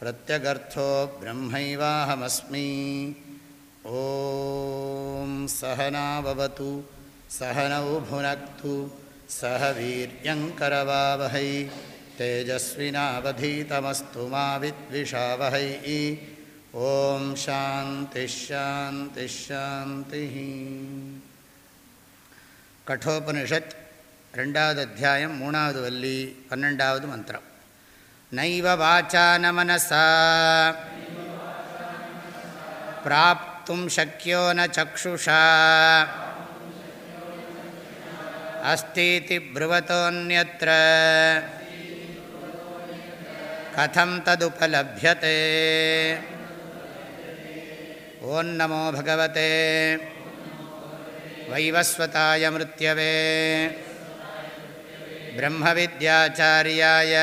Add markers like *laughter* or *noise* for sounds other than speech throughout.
प्रत्यगर्थो ब्रह्मैवाहमस्मि ॐ सहनावतु सहनौ भुनक्तु सह वीर्यङ्करवावहै तेजस्विनावधीतमस्तु मा विद्विषावहै ॐ शान्तिश्शान्तिश्शान्तिः कठोपनिषत् रण्डावदध्यायं मूणावद् वल्ली पन्नण्डावद् मन्त्रम् नैव वाचा न मनसा प्राप्तुं शक्यो न चक्षुषा अस्तीति ब्रुवतोऽन्यत्र कथं तदुपलभ्यते ॐ नमो भगवते वैवस्वताय मृत्यवे ब्रह्मविद्याचार्याय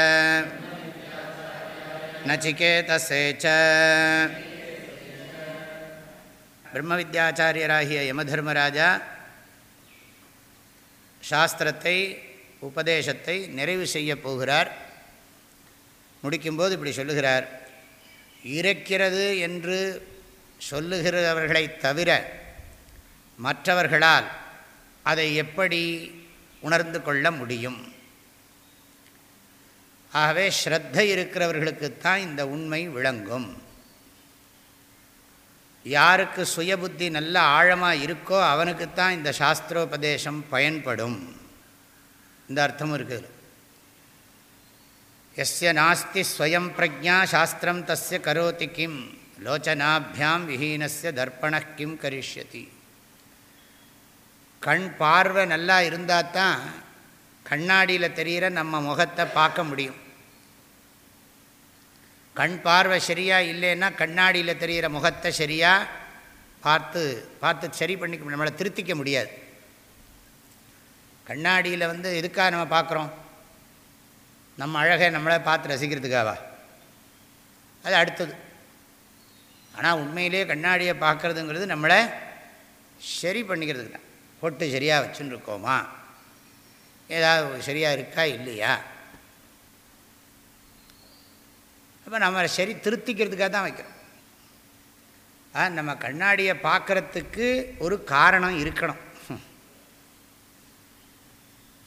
நச்சிகேதசே பிரம்ம வித்யாச்சாரியராகிய யமதர்மராஜா சாஸ்திரத்தை உபதேசத்தை நிறைவு செய்யப் போகிறார். முடிக்கும்போது இப்படி சொல்லுகிறார். இறக்கிறது என்று சொல்லுகிறவர்களை தவிர மற்றவர்களால் அதை எப்படி உணர்ந்து கொள்ள முடியும்? ஆகவே ஸ்ரத்தை இருக்கிறவர்களுக்குத்தான் இந்த உண்மை விளங்கும். யாருக்கு சுயபுத்தி நல்ல ஆழமாக இருக்கோ அவனுக்குத்தான் இந்த சாஸ்திரோபதேசம் பயன்படும். இந்த அர்த்தமும் இருக்குது. எஸ்ய நாஸ்தி ஸ்வயம் பிரஜா சாஸ்திரம் தஸ்ய கரோதி கிம் லோச்சனாபியாம் விஹீனஸ்ய தர்ப்பண கிம் கரிஷ்யதி. கண் பார்வை நல்லா இருந்தால் தான் கண்ணாடியில் தெரிகிற நம்ம முகத்தை பார்க்க முடியும். கண் பார்வை சரியாக இல்லைன்னா கண்ணாடியில் தெரிகிற முகத்தை சரியாக பார்த்து பார்த்து சரி பண்ணிக்க நம்மளை திருத்திக்க முடியாது. கண்ணாடியில் வந்து எதுக்காக நம்ம பார்க்குறோம்? நம்ம அழகை நம்மளை பார்த்து ரசிக்கிறதுக்காவா? அது அடுத்தது. ஆனால் உண்மையிலே கண்ணாடியை பார்க்குறதுங்கிறது நம்மளை சரி பண்ணிக்கிறதுக்கு தான். பொட்டு சரியாக வச்சுன்னு இருக்கோமா ஏதாவது சரியாக இருக்கா இல்லையா? அப்போ நம்ம சரி திருத்திக்கிறதுக்காக தான் வைக்கிறோம். ஆ நம்ம கண்ணாடியை பார்க்குறதுக்கு ஒரு காரணம் இருக்கணும்.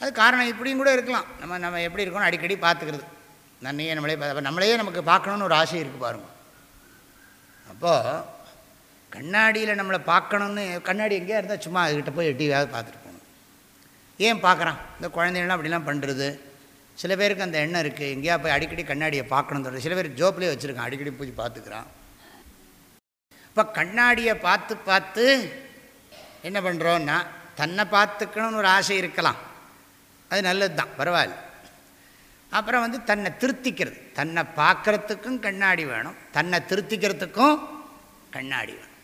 அது காரணம் இப்படியும் கூட இருக்கலாம். நம்ம நம்ம எப்படி இருக்கணும் அடிக்கடி பார்த்துக்கிறது. நன்னையே நம்மளே நம்மளையே நமக்கு பார்க்கணுன்னு ஒரு ஆசை இருக்குது பாருங்கள் அப்போது கண்ணாடியில் நம்மளை பார்க்கணுன்னு கண்ணாடி எங்கேயா இருந்தால் சும்மா அதுக்கிட்ட போய் எட்டியாவது பார்த்துட்டு போகணும். ஏன் பார்க்குறான்? இந்த குழந்தைங்களாம் அப்படிலாம் பண்ணுறது சில பேருக்கு அந்த எண்ணம் இருக்குது எங்கேயா போய் அடிக்கடி கண்ணாடியை பார்க்கணும் சொல்கிறது சில பேர் ஜோப்லேயே வச்சுருக்கான் அடிக்கடி போய் பார்த்துக்கிறான். இப்போ கண்ணாடியை பார்த்து பார்த்து என்ன பண்ணுறோன்னா தன்னை பார்த்துக்கணும்னு ஒரு ஆசை இருக்கலாம். அது நல்லது தான் பரவாயில்ல. அப்புறம் வந்து தன்னை திருத்திக்கிறது. தன்னை பார்க்குறதுக்கும் கண்ணாடி வேணும். தன்னை திருத்திக்கிறதுக்கும் கண்ணாடி வேணும்.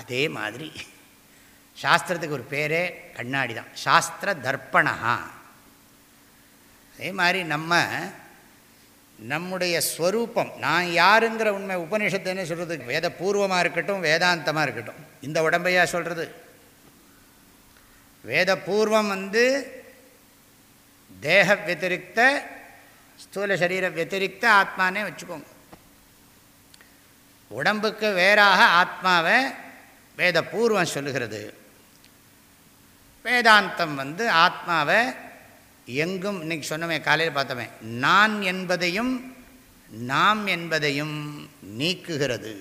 அதே மாதிரி சாஸ்திரத்துக்கு ஒரு பேரே கண்ணாடி தான் சாஸ்திர தர்ப்பணா அதே மாதிரி நம்ம நம்முடைய ஸ்வரூபம் நான் யாருங்கிற உண்மை உபநிஷத்து என்ன சொல்கிறது வேத பூர்வமாக இருக்கட்டும் வேதாந்தமாக இருக்கட்டும். இந்த உடம்பையா சொல்கிறது வேத பூர்வம் வந்து தேக வத்திரிக்த ஸ்தூல சரீர வத்திரிக்த ஆத்மானே வச்சுக்கோங்க. உடம்புக்கு வேறாக ஆத்மாவை வேத பூர்வம் சொல்லுகிறது. வேதாந்தம் வந்து ஆத்மாவை எங்கும் இன்றைக்கி சொன்னமே காலையில் பார்த்தோமே நான் என்பதையும் நாம் என்பதையும் நீக்குகிறது.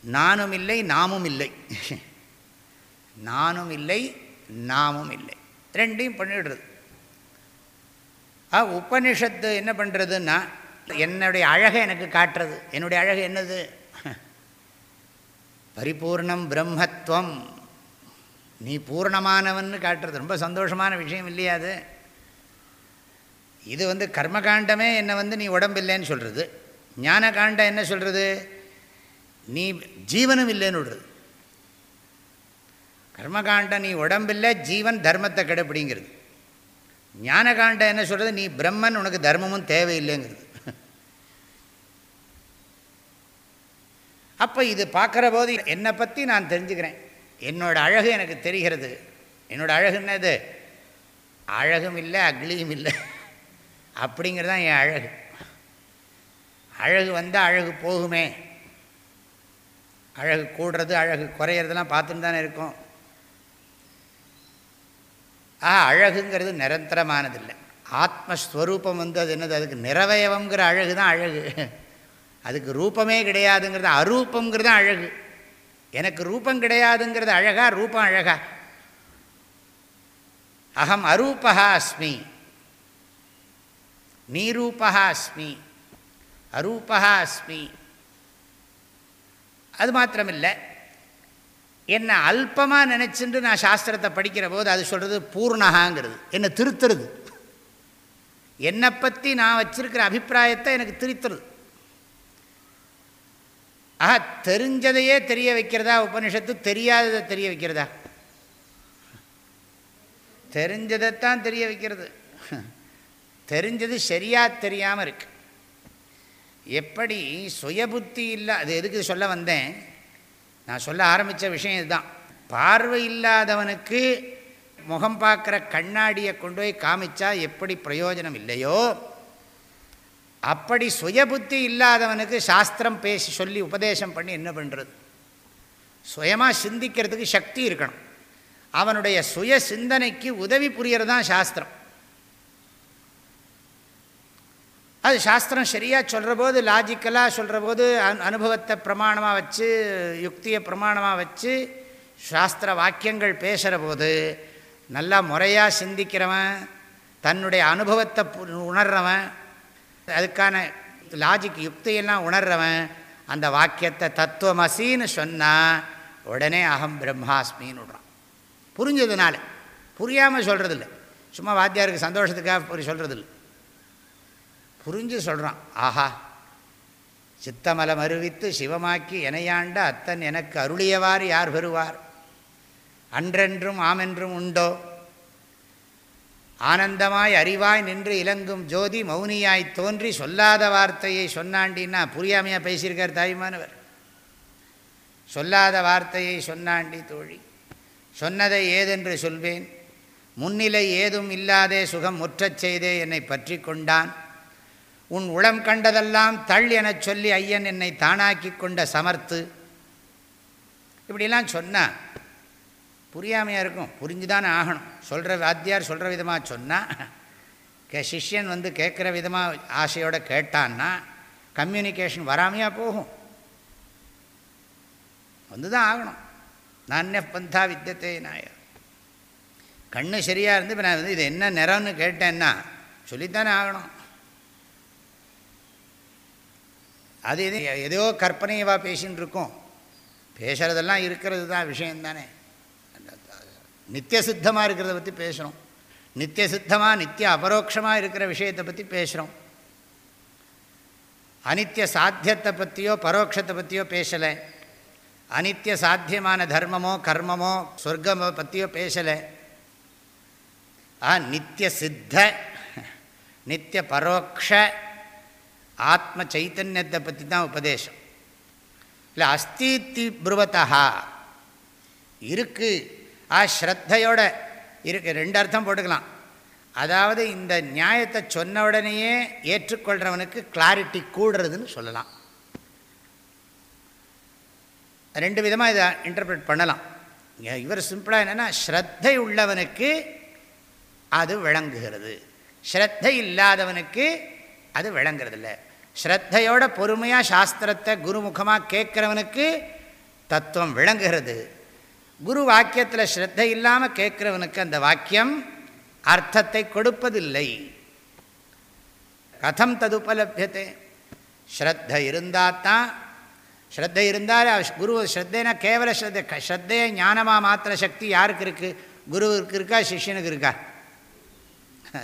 நானும் இல்லை நாமும் இல்லை. *laughs* நானும் இல்லை நாமும் இல்லை. ரெண்டையும் பண்ணிடுறது. ஆ உபனிஷத்து என்ன பண்ணுறதுன்னா என்னுடைய அழகை எனக்கு காட்டுறது. என்னுடைய அழகு என்னது? *laughs* பரிபூர்ணம் பிரம்மத்துவம் நீ பூர்ணமானவன்னு காட்டுறது ரொம்ப சந்தோஷமான விஷயம் இல்லையா அது? இது வந்து கர்மகாண்டமே என்னை வந்து நீ உடம்பு இல்லைன்னு சொல்கிறது ஞான காண்டம் என்ன சொல்கிறது நீ ஜீவனும் இல்லைன்னு விடுறது. கர்மகாண்டம் நீ உடம்பில்லை ஜீவன் தர்மத்தை கடைப்பிடிங்கிறது ஞானகாண்டம் என்ன சொல்கிறது நீ பிரம்மன் உனக்கு தர்மமும் தேவையில்லைங்கிறது. அப்போ இது பார்க்குற போது என்னை பற்றி நான் தெரிஞ்சுக்கிறேன். என்னோட அழகு எனக்கு தெரிகிறது. என்னோட அழகு என்னது? அழகும் இல்லை அக்லியும் இல்லை. அப்படிங்கிறது தான் என் அழகு. அழகு வந்தால் அழகு போகுமே. அழகு கூடுறது அழகு குறையிறதெல்லாம் பார்த்துன்னு தானே இருக்கும். ஆ அழகுங்கிறது நிரந்தரமானதில்லை. ஆத்மஸ்வரூபம் வந்து அது என்னது? அதுக்கு நிறவயவங்கிற அழகு தான் அழகு. அதுக்கு ரூபமே கிடையாதுங்கிறது அரூபங்கிறது தான் அழகு. எனக்கு ரூபம் கிடையாதுங்கிறது அழகா ரூபம் அழகா. அகம் அரூபகா அஸ்மி. நீரூபகா அஸ்மி. அரூபகா அஸ்மி. அது மாத்திரமில்லை. என்னை அல்பமாக நினச்சிட்டு நான் சாஸ்திரத்தை படிக்கிற போது அது சொல்கிறது பூர்ணகாங்கிறது என்னை திருத்துறது. என்னை பற்றி நான் வச்சுருக்கிற அபிப்பிராயத்தை எனக்கு திருத்துறது. ஆஹா தெரிஞ்சதையே தெரிய வைக்கிறதா? உபனிஷத்து தெரியாததை தெரிய வைக்கிறதா? தெரிஞ்சதைத்தான் தெரிய வைக்கிறது. தெரிஞ்சது சரியாக தெரியாமல் இருக்கு. எப்படி சுயபுத்தி இல்லை அது எதுக்கு சொல்ல வந்தேன்? நான் சொல்ல ஆரம்பித்த விஷயம் இதுதான். பார்வை இல்லாதவனுக்கு முகம் பார்க்குற கண்ணாடியை கொண்டு போய் காமிச்சா எப்படி பிரயோஜனம் இல்லையோ? அப்படி சுயபுத்தி இல்லாதவனுக்கு சாஸ்திரம் பேசி சொல்லி உபதேசம் பண்ணி என்ன பண்ணுறது சுயமாக சிந்திக்கிறதுக்கு சக்தி இருக்கணும். அவனுடைய சுய சிந்தனைக்கு உதவி புரியறது தான் சாஸ்திரம். அது சாஸ்திரம் சரியாக சொல்கிற போது லாஜிக்கலாக சொல்கிற போது அனு அனுபவத்தை பிரமாணமாக வச்சு யுக்தியை பிரமாணமாக வச்சு சாஸ்திர வாக்கியங்கள் பேசுகிற போது நல்லா முறையாக சிந்திக்கிறவன் தன்னுடைய அனுபவத்தை உணர்றவன் அதுக்கான லாஜிக் யுக்தியெல்லாம் உணர்றவன் அந்த வாக்கியத்தை தத்துவமசின்னு சொன்னால் உடனே அகம் பிரம்மாஸ்மின்னு விடுறான். புரிஞ்சதுனால. புரியாமல் சொல்கிறதில்ல சும்மா வாத்தியாருக்கு சந்தோஷத்துக்காக புரி சொல்கிறதில்ல புரிஞ்சு சொல்கிறான் ஆஹா. சித்தமலம் அறிவித்து சிவமாக்கி எனையாண்ட அத்தன் எனக்கு அருளியவாறு யார் பெறுவார்? அன்றென்றும் ஆமென்றும் உண்டோ? ஆனந்தமாய் அறிவாய் நின்று இலங்கும் ஜோதி மௌனியாய் தோன்றி சொல்லாத வார்த்தையை சொன்னாண்டின்னா புரியாமையாக பேசியிருக்கார் தாய்மானவர்? சொல்லாத வார்த்தையை சொன்னாண்டி தோழி சொன்னதை ஏதென்று சொல்வேன்? முன்னிலை ஏதும் இல்லாதே சுகம் முற்றச் செய்தே என்னை பற்றி கொண்டான். உன் உளம் கண்டதெல்லாம் தள் எனச் சொல்லி ஐயன் என்னை தானாக்கி கொண்ட சமர்த்து. இப்படிலாம் சொன்னான் புரியாமையாக இருக்கும். புரிஞ்சு தானே ஆகணும். சொல்கிற வாத்தியார் சொல்கிற விதமாக சொன்னால் கே சிஷ்யன் வந்து கேட்குற விதமாக ஆசையோடு கேட்டான்னா கம்யூனிகேஷன் வராமையாக போகும். வந்து தான் ஆகணும். நானே பந்தா வித்தியத்தை நாய. கண்ணு சரியாக இருந்து இப்போ நான் வந்து இது என்ன நிறம்னு கேட்டேன்னா சொல்லித்தானே ஆகணும். அது எது எதையோ கற்பனையவா பேசின்னு இருக்கோம் பேசுகிறதெல்லாம் இருக்கிறது தான் விஷயந்தானே நித்திய சித்தமாக இருக்கிறத பற்றி பேசுகிறோம் நித்திய சித்தமாக நித்திய அபரோக்ஷமாக இருக்கிற விஷயத்தை பற்றி பேசுகிறோம் அனித்திய சாத்தியத்தை பற்றியோ பரோட்சத்தை பற்றியோ பேசலை. அனித்திய சாத்தியமான தர்மமோ கர்மமோ சொர்க்கமோ பற்றியோ பேசலை. ஆ நித்திய சித்த நித்திய பரோக்ஷ ஆத்ம சைத்தன்யத்தை பற்றி தான் உபதேசம். இல்லை அஸ்தித்தி புருவத்தா இருக்குது ஆ ஸ்ரத்தையோட இருக்கு ரெண்டு அர்த்தம் போட்டுக்கலாம். அதாவது இந்த நியாயத்தை சொன்ன உடனேயே ஏற்றுக்கொள்கிறவனுக்கு கிளாரிட்டி கூடுறதுன்னு சொல்லலாம். ரெண்டு விதமாக இதை இன்டர்பிரட் பண்ணலாம். இவர் சிம்பிளாக என்னென்னா ஸ்ரத்தை உள்ளவனுக்கு அது விளங்குகிறது. ஸ்ரத்தை இல்லாதவனுக்கு அது விளங்குறதில்ல. ஸ்ரத்தையோட பொறுமையாக சாஸ்திரத்தை குருமுகமாக கேட்குறவனுக்கு தத்துவம் விளங்குகிறது. குரு வாக்கியத்தில் ஸ்ரத்தை இல்லாமல் கேட்குறவனுக்கு அந்த வாக்கியம் அர்த்தத்தை கொடுப்பதில்லை. கதம் ததுபலபியத்தை ஸ்ரத்த இருந்தால் தான் ஸ்ரத்த இருந்தால் குரு ஸ்ரத்தைனா கேவல ஸ்ரத்த ஸ்ரத்தையை ஞானமாக மாத்திர சக்தி யாருக்கு இருக்குது குருவுக்கு இருக்கா சிஷ்யனுக்கு இருக்கா?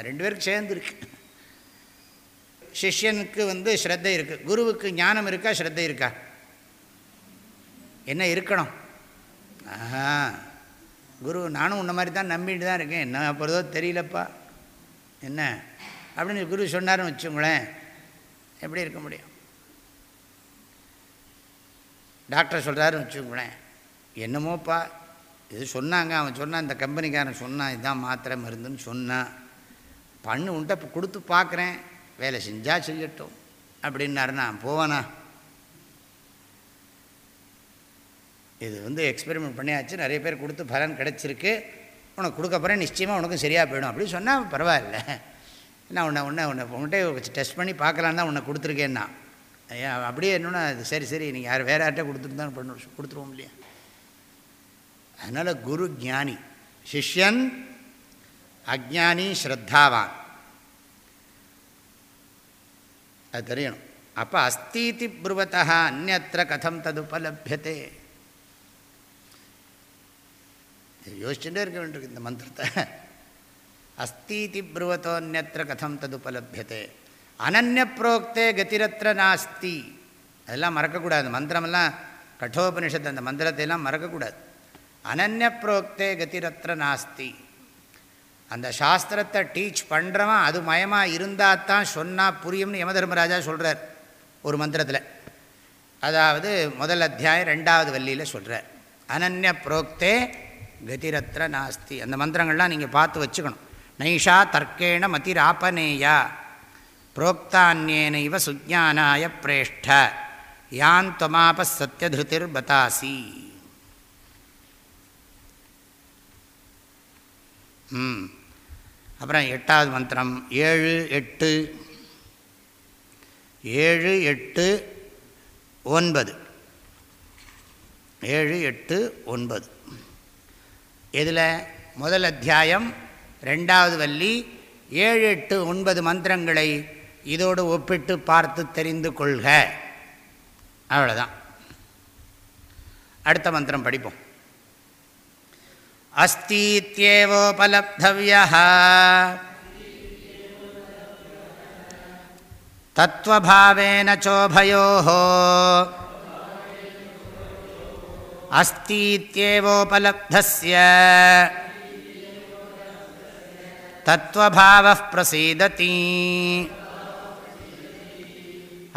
ரெண்டு பேருக்கு சேர்ந்துருக்கு சிஷ்யனுக்கு வந்து ஸ்ரத்தை இருக்குது குருவுக்கு ஞானம் இருக்கா ஸ்ரத்தை இருக்கா? என்ன இருக்கணும்? ஆஹா. குரு நானும் உன்ன மாதிரி தான் நம்பிட்டு தான் இருக்கேன். என்ன அப்புறதோ தெரியலப்பா. என்ன? அப்படின்னு குரு சொன்னார்னு வச்சுங்களேன் எப்படி இருக்க முடியும்? டாக்டர் சொல்கிறாருன்னு வச்சுக்கோங்களேன். என்னமோப்பா? இது சொன்னாங்க. அவன் சொன்னான் இந்த கம்பெனிக்காரன் சொன்னான் இதுதான் மாத்திரை மருந்துன்னு சொன்னான் பண்ணு உன்ட்ட கொடுத்து பார்க்குறேன். வேலை செஞ்சால் செய்யட்டும். அப்படின்னாருண்ணா. போவானா? இது வந்து எக்ஸ்பெரிமெண்ட் பண்ணியாச்சு. நிறைய பேர் கொடுத்து பலன் கிடச்சிருக்கு. உனக்கு கொடுக்க போகிறேன் நிச்சயமாக உனக்கும் சரியாக போயிடும். அப்படின்னு சொன்னால் பரவாயில்ல. நான் உன்னை உன்னை உன்னை வச்சு டெஸ்ட் பண்ணி பார்க்கலான்னு தான் உன்னை கொடுத்துருக்கேன்னா. ஐயா அப்படியே என்னன்னா அது சரி சரி நீங்கள் யார் வேறு யார்கிட்ட கொடுத்துட்டு தான் பண்ண கொடுத்துருவோம் இல்லையா? அதனால் குரு ஜானி சிஷ்யன் அஜானி ஸ்ரத்தாவான். அது தெரியணும். அப்போ அஸ்தீதி புருவத்தா அந்நத்திர கதம் தது யோசிச்சுட்டே இருக்க வேண்டியிருக்கு இந்த மந்திரத்தை. அஸ்தீதி புருவத்தோன்யத்திர கதம் தது உபலபியத்தே அனநிய புரோக்தே கதிரத்திர நாஸ்தி. அதெல்லாம் மறக்கக்கூடாது. மந்திரமெல்லாம் கட்டோபனிஷத்து அந்த மந்திரத்தை எல்லாம் மறக்கக்கூடாது. அனநிய புரோக்தே கதிரத்திர நாஸ்தி. அந்த சாஸ்திரத்தை டீச் பண்ணுறவன் அது மயமாக இருந்தால் தான் சொன்னால் புரியும்னு யமதர்மராஜா சொல்கிறார் ஒரு மந்திரத்தில். அதாவது முதல் அத்தியாயம் ரெண்டாவது வள்ளியில் சொல்கிறார் அனநிய புரோக்தே கதிரத்திர நாஸ்தி. அந்த மந்திரங்கள்லாம் நீங்கள் பார்த்து வச்சுக்கணும். நைஷா தர்க்கேண மதிராப்பனேயா புரோக்தானியேனைவ சுஜானாய பிரேஷ்ட. யான் தொமாப சத்தியதிருத்திர் பதாசி. அப்புறம் எட்டாவது மந்திரம். ஏழு எட்டு. ஏழு எட்டு ஒன்பது. ஏழு எட்டு ஒன்பது. இதில் முதல் அத்தியாயம் ரெண்டாவது வள்ளி ஏழு எட்டு ஒன்பது மந்திரங்களை இதோடு ஒப்பிட்டு பார்த்து தெரிந்து கொள்க. அவ்வளோதான் அடுத்த மந்திரம் படிப்போம். அஸ்தீத்யேவோபலப்தவியா தத்துவபாவேன சோபயோ अस्तीत्येवोपलब्धस्य। तत्त्वभावः प्रसीदति।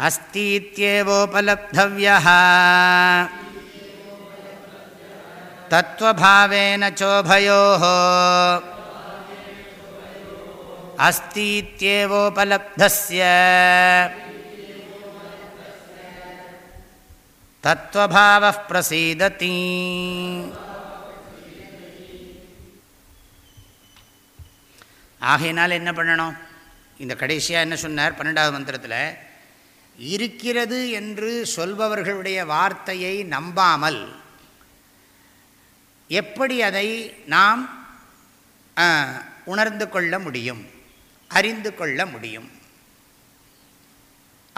अस्तीत्येवोपलब्धव्यः। तत्त्वभावेन चोभयोः। अस्तीत्येवोपलब्धस्य। தத்துவபாவ பிரசீததி. ஆகையினால் என்ன பண்ணணும்? இந்த கடைசியாக என்ன சொன்னார்? பன்னெண்டாவது மந்திரத்தில் இருக்கிறது என்று சொல்பவர்களுடைய வார்த்தையை நம்பாமல் எப்படி அதை நாம் உணர்ந்து கொள்ள முடியும்? அறிந்து கொள்ள முடியும்?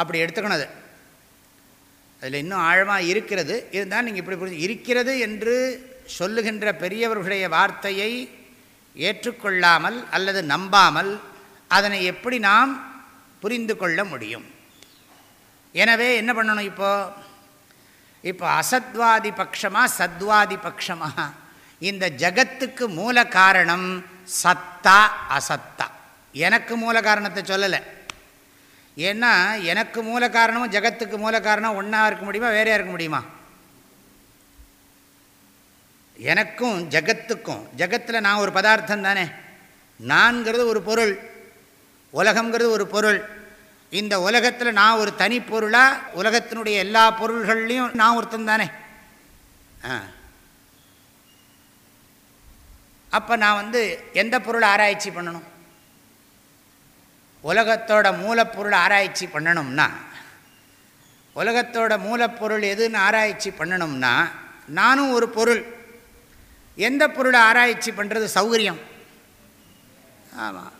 அப்படி எடுத்துக்கணும் அது. அதில் இன்னும் ஆழமாக இருக்கிறது. இருந்தால் நீங்கள் இப்படி புரிஞ்சு இருக்கிறது என்று சொல்லுகின்ற பெரியவர்களுடைய வார்த்தையை ஏற்றுக்கொள்ளாமல் அல்லது நம்பாமல் அதனை எப்படி நாம் புரிந்து கொள்ள முடியும்? எனவே என்ன பண்ணணும் இப்போது இப்போ அசத்வாதி பட்சமாக சத்வாதி பட்சமாக இந்த ஜகத்துக்கு மூல காரணம் சத்தா அசத்தா. எனக்கு மூல காரணத்தை சொல்லலை. ஏன்னா எனக்கு மூல காரணமும் ஜகத்துக்கு மூல காரணம் ஒன்றா இருக்க முடியுமா வேறையாக இருக்க முடியுமா? எனக்கும் ஜகத்துக்கும் ஜகத்தில் நான் ஒரு பதார்த்தம் தானே. நான்கிறது ஒரு பொருள் உலகங்கிறது ஒரு பொருள். இந்த உலகத்தில் நான் ஒரு தனி பொருளாக உலகத்தினுடைய எல்லா பொருள்கள்லையும் நான் ஒருத்தன் தானே. ஆ. அப்போ நான் வந்து எந்த பொருளை ஆராய்ச்சி பண்ணணும்? உலகத்தோட மூலப்பொருள் ஆராய்ச்சி பண்ணணும்னா உலகத்தோட மூலப்பொருள் எதுன்னு ஆராய்ச்சி பண்ணணும்னா நானும் ஒரு பொருள். எந்த பொருளை ஆராய்ச்சி பண்ணுறது சௌகரியம்? ஆமாம்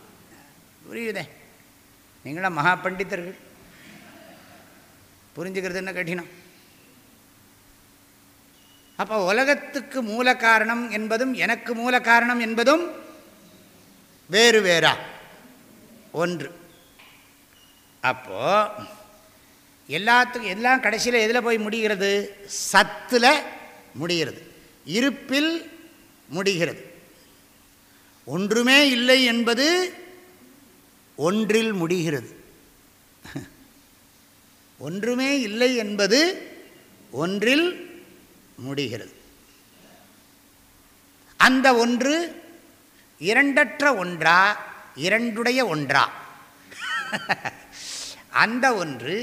புரியுதே. நீங்களாம் மகா பண்டிதர்கள். புரிஞ்சுக்கிறது என்ன கடினம்? அப்போ உலகத்துக்கு மூல காரணம் என்பதும் எனக்கு மூல காரணம் என்பதும் வேறு வேறா? ஒன்று. அப்போது எல்லாத்துக்கும் எல்லாம் கடைசியில் எதில் போய் முடிகிறது? சத்தில் முடிகிறது. இருப்பில் முடிகிறது. ஒன்றுமே இல்லை என்பது ஒன்றில் முடிகிறது. *laughs* ஒன்றுமே இல்லை என்பது ஒன்றில் முடிகிறது. அந்த ஒன்று இரண்டற்ற ஒன்றா இரண்டுடைய ஒன்றா. அந்த ஒன்று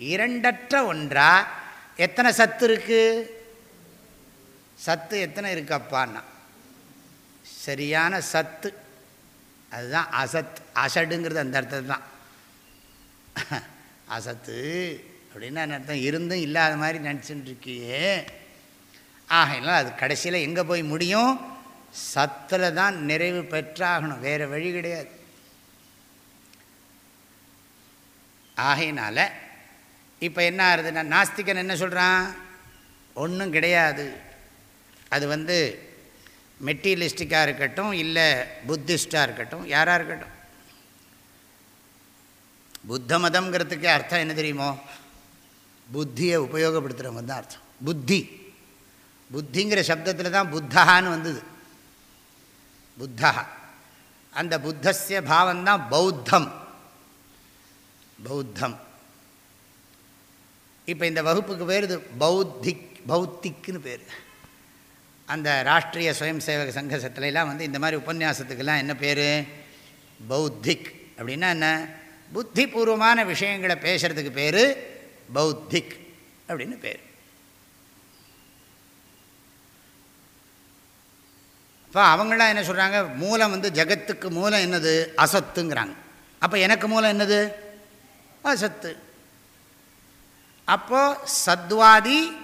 இரண்டற்ற ஒன்றா. எத்தனை சத்து இருக்கு? சத்து எத்தனை இருக்கப்பான்னா. சரியான சத்து. அதுதான் அசத். அசடுங்கிறது அந்த அர்த்தத்து தான் அசத்து அப்படின்னா அர்த்தம்? இருந்தும் இல்லாத மாதிரி நினச்சிட்டு இருக்கியே. ஆகையினால் அது கடைசியில் எங்கே போய் முடியும்? சத்தில் தான் நிறைவு பெற்றாகணும். வேறு வழி கிடையாது. ஆகையினால் இப்போ என்ன ஆகுதுன்னா நாஸ்திகன் என்ன சொல்கிறான் ஒன்றும் கிடையாது. அது வந்து மெட்டீரியலிஸ்டிக்காக இருக்கட்டும் இல்லை புத்திஸ்டாக இருக்கட்டும் யாராக இருக்கட்டும். புத்த மதம்ங்கிறதுக்கு அர்த்தம் என்ன தெரியுமோ? புத்தியை உபயோகப்படுத்துகிறவங்க தான் அர்த்தம். புத்தி. புத்திங்கிற சப்தத்தில் தான் புத்தகான்னு வந்தது. புத்தா. அந்த புத்தசிய பாவம்தான் பௌத்தம். பௌத்தம். இப்போ இந்த வகுப்புக்கு பேர் இது பௌத்திக் பௌத்திக்னு பேர். அந்த ராஷ்ட்ரிய சுயம் சேவக சங்கசத்துலலாம் வந்து இந்த மாதிரி உபன்யாசத்துக்கெல்லாம் என்ன பேர்? பௌத்திக். அப்படின்னா என்ன? புத்திபூர்வமான விஷயங்களை பேசுகிறதுக்கு பேர் பௌத்திக் அப்படின்னு பேர். இப்போ அவங்களாம் என்ன சொல்கிறாங்க மூலம் வந்து ஜகத்துக்கு மூலம் என்னது? அசத்துங்கிறாங்க. அப்போ எனக்கு மூலம் என்னது? அசத்து. அப்போது சத்வாதி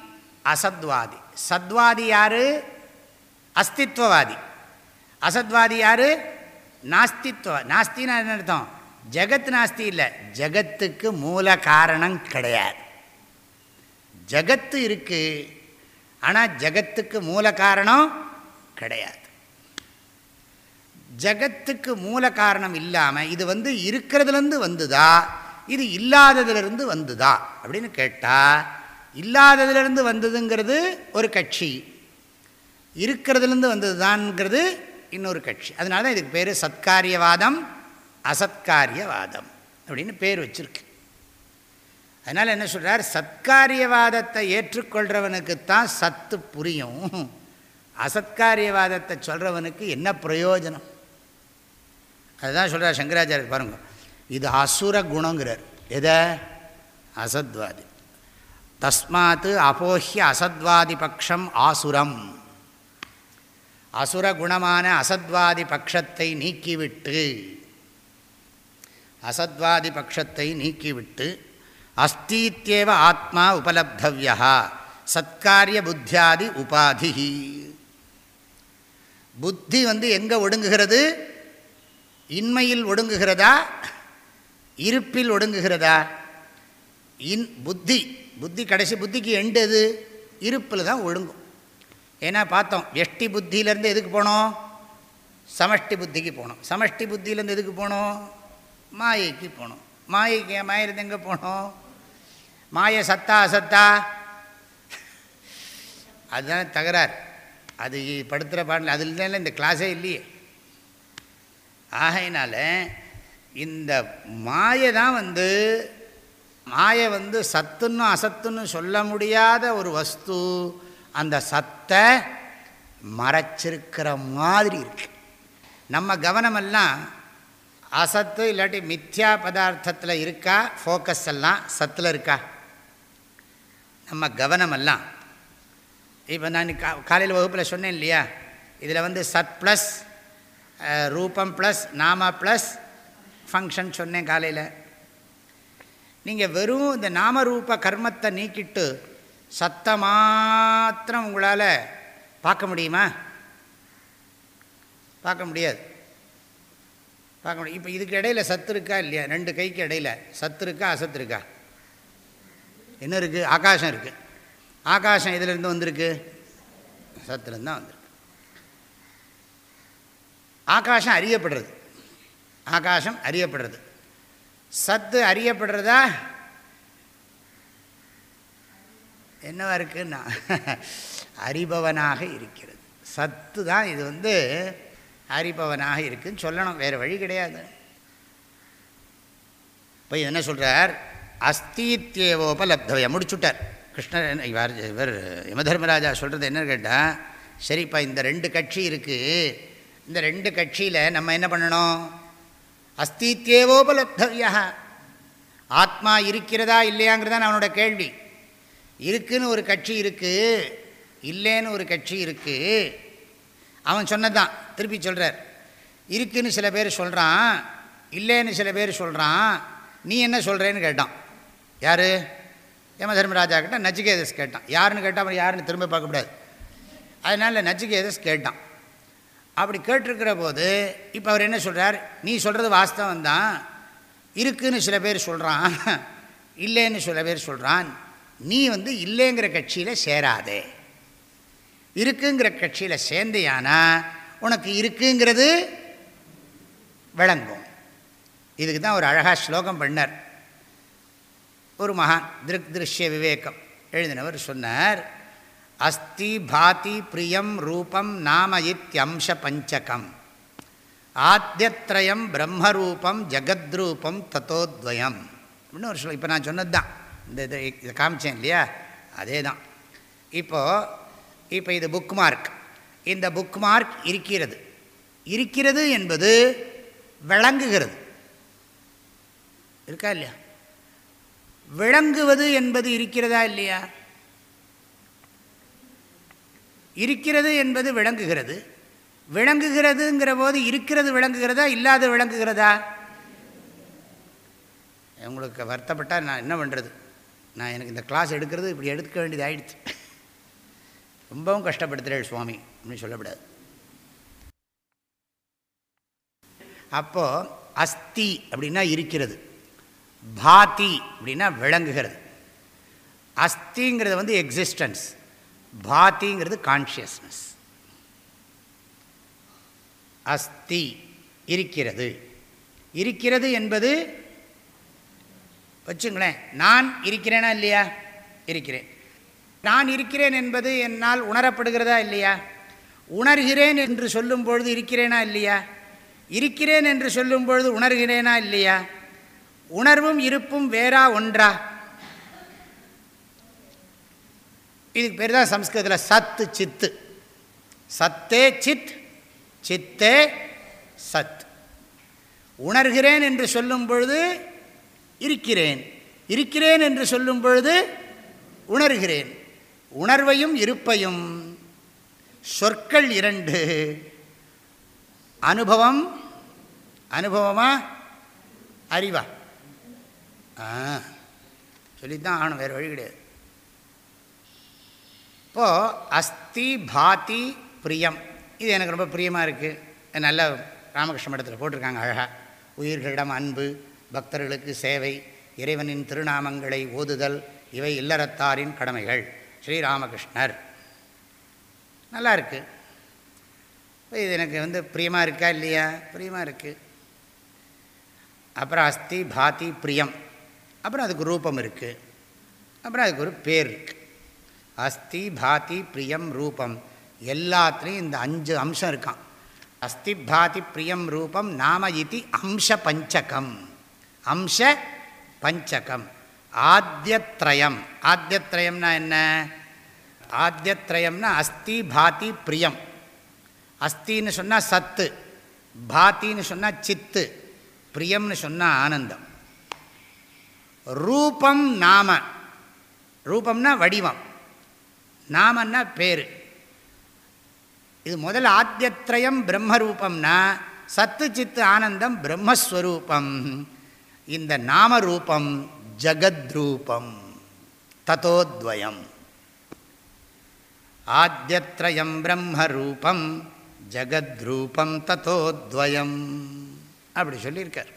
அசத்வாதி. சத்வாதி யார்? அஸ்தித்வவாதி. அசத்வாதி யார்? நாஸ்தித்வ நாஸ்தின்னு என்ன அர்த்தம்? ஜெகத் நாஸ்தி இல்லை. ஜகத்துக்கு மூல காரணம் கிடையாது. ஜகத்து இருக்குது ஆனால் ஜகத்துக்கு மூல காரணம் கிடையாது. ஜகத்துக்கு மூல காரணம் இல்லாமல் இது வந்து இருக்கிறதுலேருந்து வந்துதா? இது இல்லாததுலேருந்து வந்துதா? அப்படின்னு கேட்டால் இல்லாததுலேருந்து வந்ததுங்கிறது ஒரு கட்சி. இருக்கிறதுலேருந்து வந்தது தான்ங்கிறது இன்னொரு கட்சி. அதனால தான் இதுக்கு பேர் சத்காரியவாதம் அசத்காரியவாதம் அப்படின்னு பேர் வச்சுருக்கு. அதனால் என்ன சொல்கிறார் சத்காரியவாதத்தை ஏற்றுக்கொள்கிறவனுக்குத்தான் சத்து புரியும். அசத்காரியவாதத்தை சொல்கிறவனுக்கு என்ன பிரயோஜனம்? அதுதான் சொல்கிறார் சங்கராச்சாரியர் பாருங்க. இது அசுர குணங்கிறார். எதை? அசத்வாதி. தஸ்மாத் அபோஹிய அசத்வாதி பக்ஷம் ஆசுரம். அசுர குணமான அசத்வாதி பக்ஷத்தை நீக்கிவிட்டு அசத்வாதி பக்ஷத்தை நீக்கிவிட்டு அஸ்தீத்தியேவ ஆத்மா உபலப்தவியா சத்காரிய புத்தியாதி உபாதி புத்தி வந்து எங்கே ஒடுங்குகிறது? இன்மையில் ஒடுங்குகிறதா? இருப்பில் ஒடுங்குகிறதா? இன் புத்தி. புத்தி கடைசி புத்திக்கு எண்டு எது? இருப்பில் தான் ஒடுங்கும். ஏன்னா பார்த்தோம் எஷ்டி புத்தியிலேருந்து எதுக்கு போனோம்? சமஷ்டி புத்திக்கு போனோம். சமஷ்டி புத்தியிலேருந்து எதுக்கு போனோம்? மாயைக்கு போனோம். மாயைக்கு மாயிருந்து எங்கே போனோம்? மாய சத்தா அசத்தா? அதுதான் தகராறு. அது படுத்துகிற பாடல. அதில் இல்லை இந்த கிளாஸே இல்லையே. ஆகையினால இந்த மாயை தான் வந்து மாயை வந்து சத்துன்னு அசத்துன்னு சொல்ல முடியாத ஒரு வஸ்து அந்த சத்தை மறைச்சிருக்கிற மாதிரி இருக்கு. நம்ம கவனமெல்லாம் அசத்து இல்லாட்டி மித்யா பதார்த்தத்தில் இருக்கா ஃபோக்கஸ் எல்லாம் சத்தில் இருக்கா? நம்ம கவனமெல்லாம். இப்போ நான் கா காலையில் வகுப்பில் சொன்னேன் இல்லையா? இதில் வந்து சத் ப்ளஸ் ரூபம் ப்ளஸ் நாம ப்ளஸ் ஃபங்க்ஷன் சொன்னேன் காலையில். நீங்கள் வெறும் இந்த நாமரூப கர்மத்தை நீக்கிட்டு சத்தை மாத்திரம் உங்களால் பார்க்க முடியுமா? பார்க்க முடியாது. பார்க்க முடியும் இப்போ இதுக்கு இடையில சத்து இருக்கா இல்லையா? ரெண்டு கைக்கு இடையில. சத்து இருக்கா அசத்து இருக்கா? என்ன இருக்குது ஆகாசம் இருக்குது ஆகாசம் இதிலேருந்து வந்திருக்கு? சத்துலேருந்து தான் வந்துருக்கு. ஆகாசம் அறியப்படுறது. ஆகாஷம் அறியப்படுறது. சத்து அறியப்படுறதா? என்னவா இருக்குன்னா அறிபவனாக இருக்கிறது. சத்து தான் இது வந்து அறிபவனாக இருக்குன்னு சொல்லணும். வேறு வழி கிடையாது. இப்போ என்ன சொல்கிறார் அஸ்தித்யேவோபலப்தவைய முடிச்சுட்டார். கிருஷ்ணர் இவர் இவர் யமதர்மராஜா சொல்கிறது என்னன்னு கேட்டால் சரிப்பா இந்த ரெண்டு கட்சி இருக்குது இந்த ரெண்டு கட்சியில் நம்ம என்ன பண்ணணும்? அஸ்தித்யேவோபலப்தவியா ஆத்மா இருக்கிறதா இல்லையாங்கிறதான் அவனோட கேள்வி. இருக்குன்னு ஒரு கட்சி இருக்குது இல்லைன்னு ஒரு கட்சி இருக்குது அவன் சொன்னதான் திருப்பி சொல்கிறார் இருக்குன்னு சில பேர் சொல்கிறான் இல்லைன்னு சில பேர் சொல்கிறான் நீ என்ன சொல்கிறேன்னு கேட்டான். யார்? யம தர்மராஜா கிட்ட நச்சிகேதஸ் கேட்டான். யாருன்னு கேட்டால் அப்புறம் யாருன்னு திரும்ப பார்க்கக்கூடாது அதனால் நச்சிகேதஸ் கேட்டான். அப்படி கேட்டிருக்கிற போது இப்போ அவர் என்ன சொல்கிறார் நீ சொல்கிறது வாஸ்தவம் தான் இருக்குன்னு சில பேர் சொல்கிறான் இல்லைன்னு சில பேர் சொல்கிறான் நீ வந்து இல்லைங்கிற கட்சியில் சேராதே. இருக்குங்கிற கட்சியில் சேர்ந்தையானா உனக்கு இருக்குங்கிறது விளங்கும். இதுக்கு தான் ஒரு அழகாக ஸ்லோகம் பண்ணார். ஒரு மகான் திருக் திருஷ்ய விவேகம் எழுதினவர் சொன்னார் அஸ்தி பாதி பிரியம் ரூபம் நாம இத்தியம்ச பஞ்சகம். ஆத்தியத்ரயம் பிரம்மரூபம் ஜெகத்ரூபம் தத்தோத்வயம். அப்படின்னு ஒரு சொல்ல இப்போ நான் சொன்னது தான் இந்த இது இதை காமிச்சேன் இல்லையா? அதே தான் இப்போது இப்போ இது புக் மார்க் இந்த புக் மார்க் இருக்கிறது. இருக்கிறது என்பது விளங்குகிறது. இருக்கா இல்லையா? விளங்குவது என்பது இருக்கிறதா இல்லையா? இருக்கிறது என்பது விளங்குகிறது. விளங்குகிறதுங்கிற போது இருக்கிறது விளங்குகிறதா இல்லாத விளங்குகிறதா? உங்களுக்கு வருத்தப்பட்டால் நான் என்ன பண்ணுறது நான் எனக்கு இந்த கிளாஸ் எடுக்கிறது இப்படி எடுக்க வேண்டியது ஆயிடுச்சு ரொம்பவும் கஷ்டப்படுத்துகிறேள் சுவாமி அப்படின்னு சொல்லக்கூடாது அப்போது அஸ்தி அப்படின்னா இருக்கிறது. பாதி அப்படின்னா விளங்குகிறது. அஸ்திங்கிறது வந்து எக்ஸிஸ்டன்ஸ் பாத்திங்கிறது கான்ஷியஸ்னஸ் அஸ்தி இருக்கிறது. இருக்கிறது என்பது வச்சுங்களேன் நான் இருக்கிறேனா இல்லையா? இருக்கிறேன். நான் இருக்கிறேன் என்பது என்னால் உணரப்படுகிறதா இல்லையா? உணர்கிறேன் என்று சொல்லும் பொழுது இருக்கிறேனா இல்லையா? இருக்கிறேன் என்று சொல்லும் பொழுது உணர்கிறேனா இல்லையா? உணர்வும் இருப்பும் வேறா ஒன்றா? இதுக்கு பேர் தான் சம்ஸ்கிருதத்தில் சத்து சித்து. சத்தே சித் சித்தே சத். உணர்கிறேன் என்று சொல்லும் பொழுது இருக்கிறேன். இருக்கிறேன் என்று சொல்லும் பொழுது உணர்கிறேன். உணர்வையும் இருப்பையும். சொற்கள் இரண்டு. அனுபவம் அனுபவமா அறிவா? ஆ. சொல்லித்தான் ஆகணும் வேறு வழி கிடையாது. இப்போது அஸ்தி பாதி பிரியம். இது எனக்கு ரொம்ப பிரியமாக இருக்குது நல்ல ராமகிருஷ்ண மடத்தில் போட்டிருக்காங்க அழகாக உயிர்களிடம் அன்பு பக்தர்களுக்கு சேவை இறைவனின் திருநாமங்களை ஓதுதல் இவை இல்லறத்தாரின் கடமைகள். ஸ்ரீராமகிருஷ்ணர். நல்லா இருக்குது இது எனக்கு வந்து பிரியமாக இருக்கா இல்லையா? பிரியமாக இருக்குது அப்புறம் அஸ்தி பாதி பிரியம். அப்புறம் அதுக்கு ரூபம் இருக்குது அப்புறம் அதுக்கு ஒரு பேர் இருக்குது அஸ்தி பாதி பிரியம் ரூபம். எல்லாத்துலேயும் இந்த அஞ்சு அம்சம் இருக்கான் அஸ்தி பாதி பிரியம் ரூபம் நாம இது அம்ச பஞ்சகம். அம்ச பஞ்சகம். ஆத்தியத்ரயம் ஆத்தியத்ரயம்னா என்ன? ஆத்தியத்ரயம்னா அஸ்தி பாதி பிரியம். அஸ்தின்னு சொன்னால் சத்து. பாத்தின்னு சொன்னால் சித்து. பிரியம்னு சொன்னால் ஆனந்தம். ரூபம் நாம. ரூபம்னா வடிவம். நாமன்னா பேர். இது முதல் ஆத்தியத்ரயம் பிரம்மரூபம்னா சத்து சித்து ஆனந்தம் பிரம்மஸ்வரூபம். இந்த நாமரூபம் ஜகத்ரூபம். தத்தோத்வயம் ஆத்தியத்ரயம் பிரம்மரூபம் ஜகத்ரூபம் தத்தோத்வயம் அப்படி சொல்லியிருக்கார்.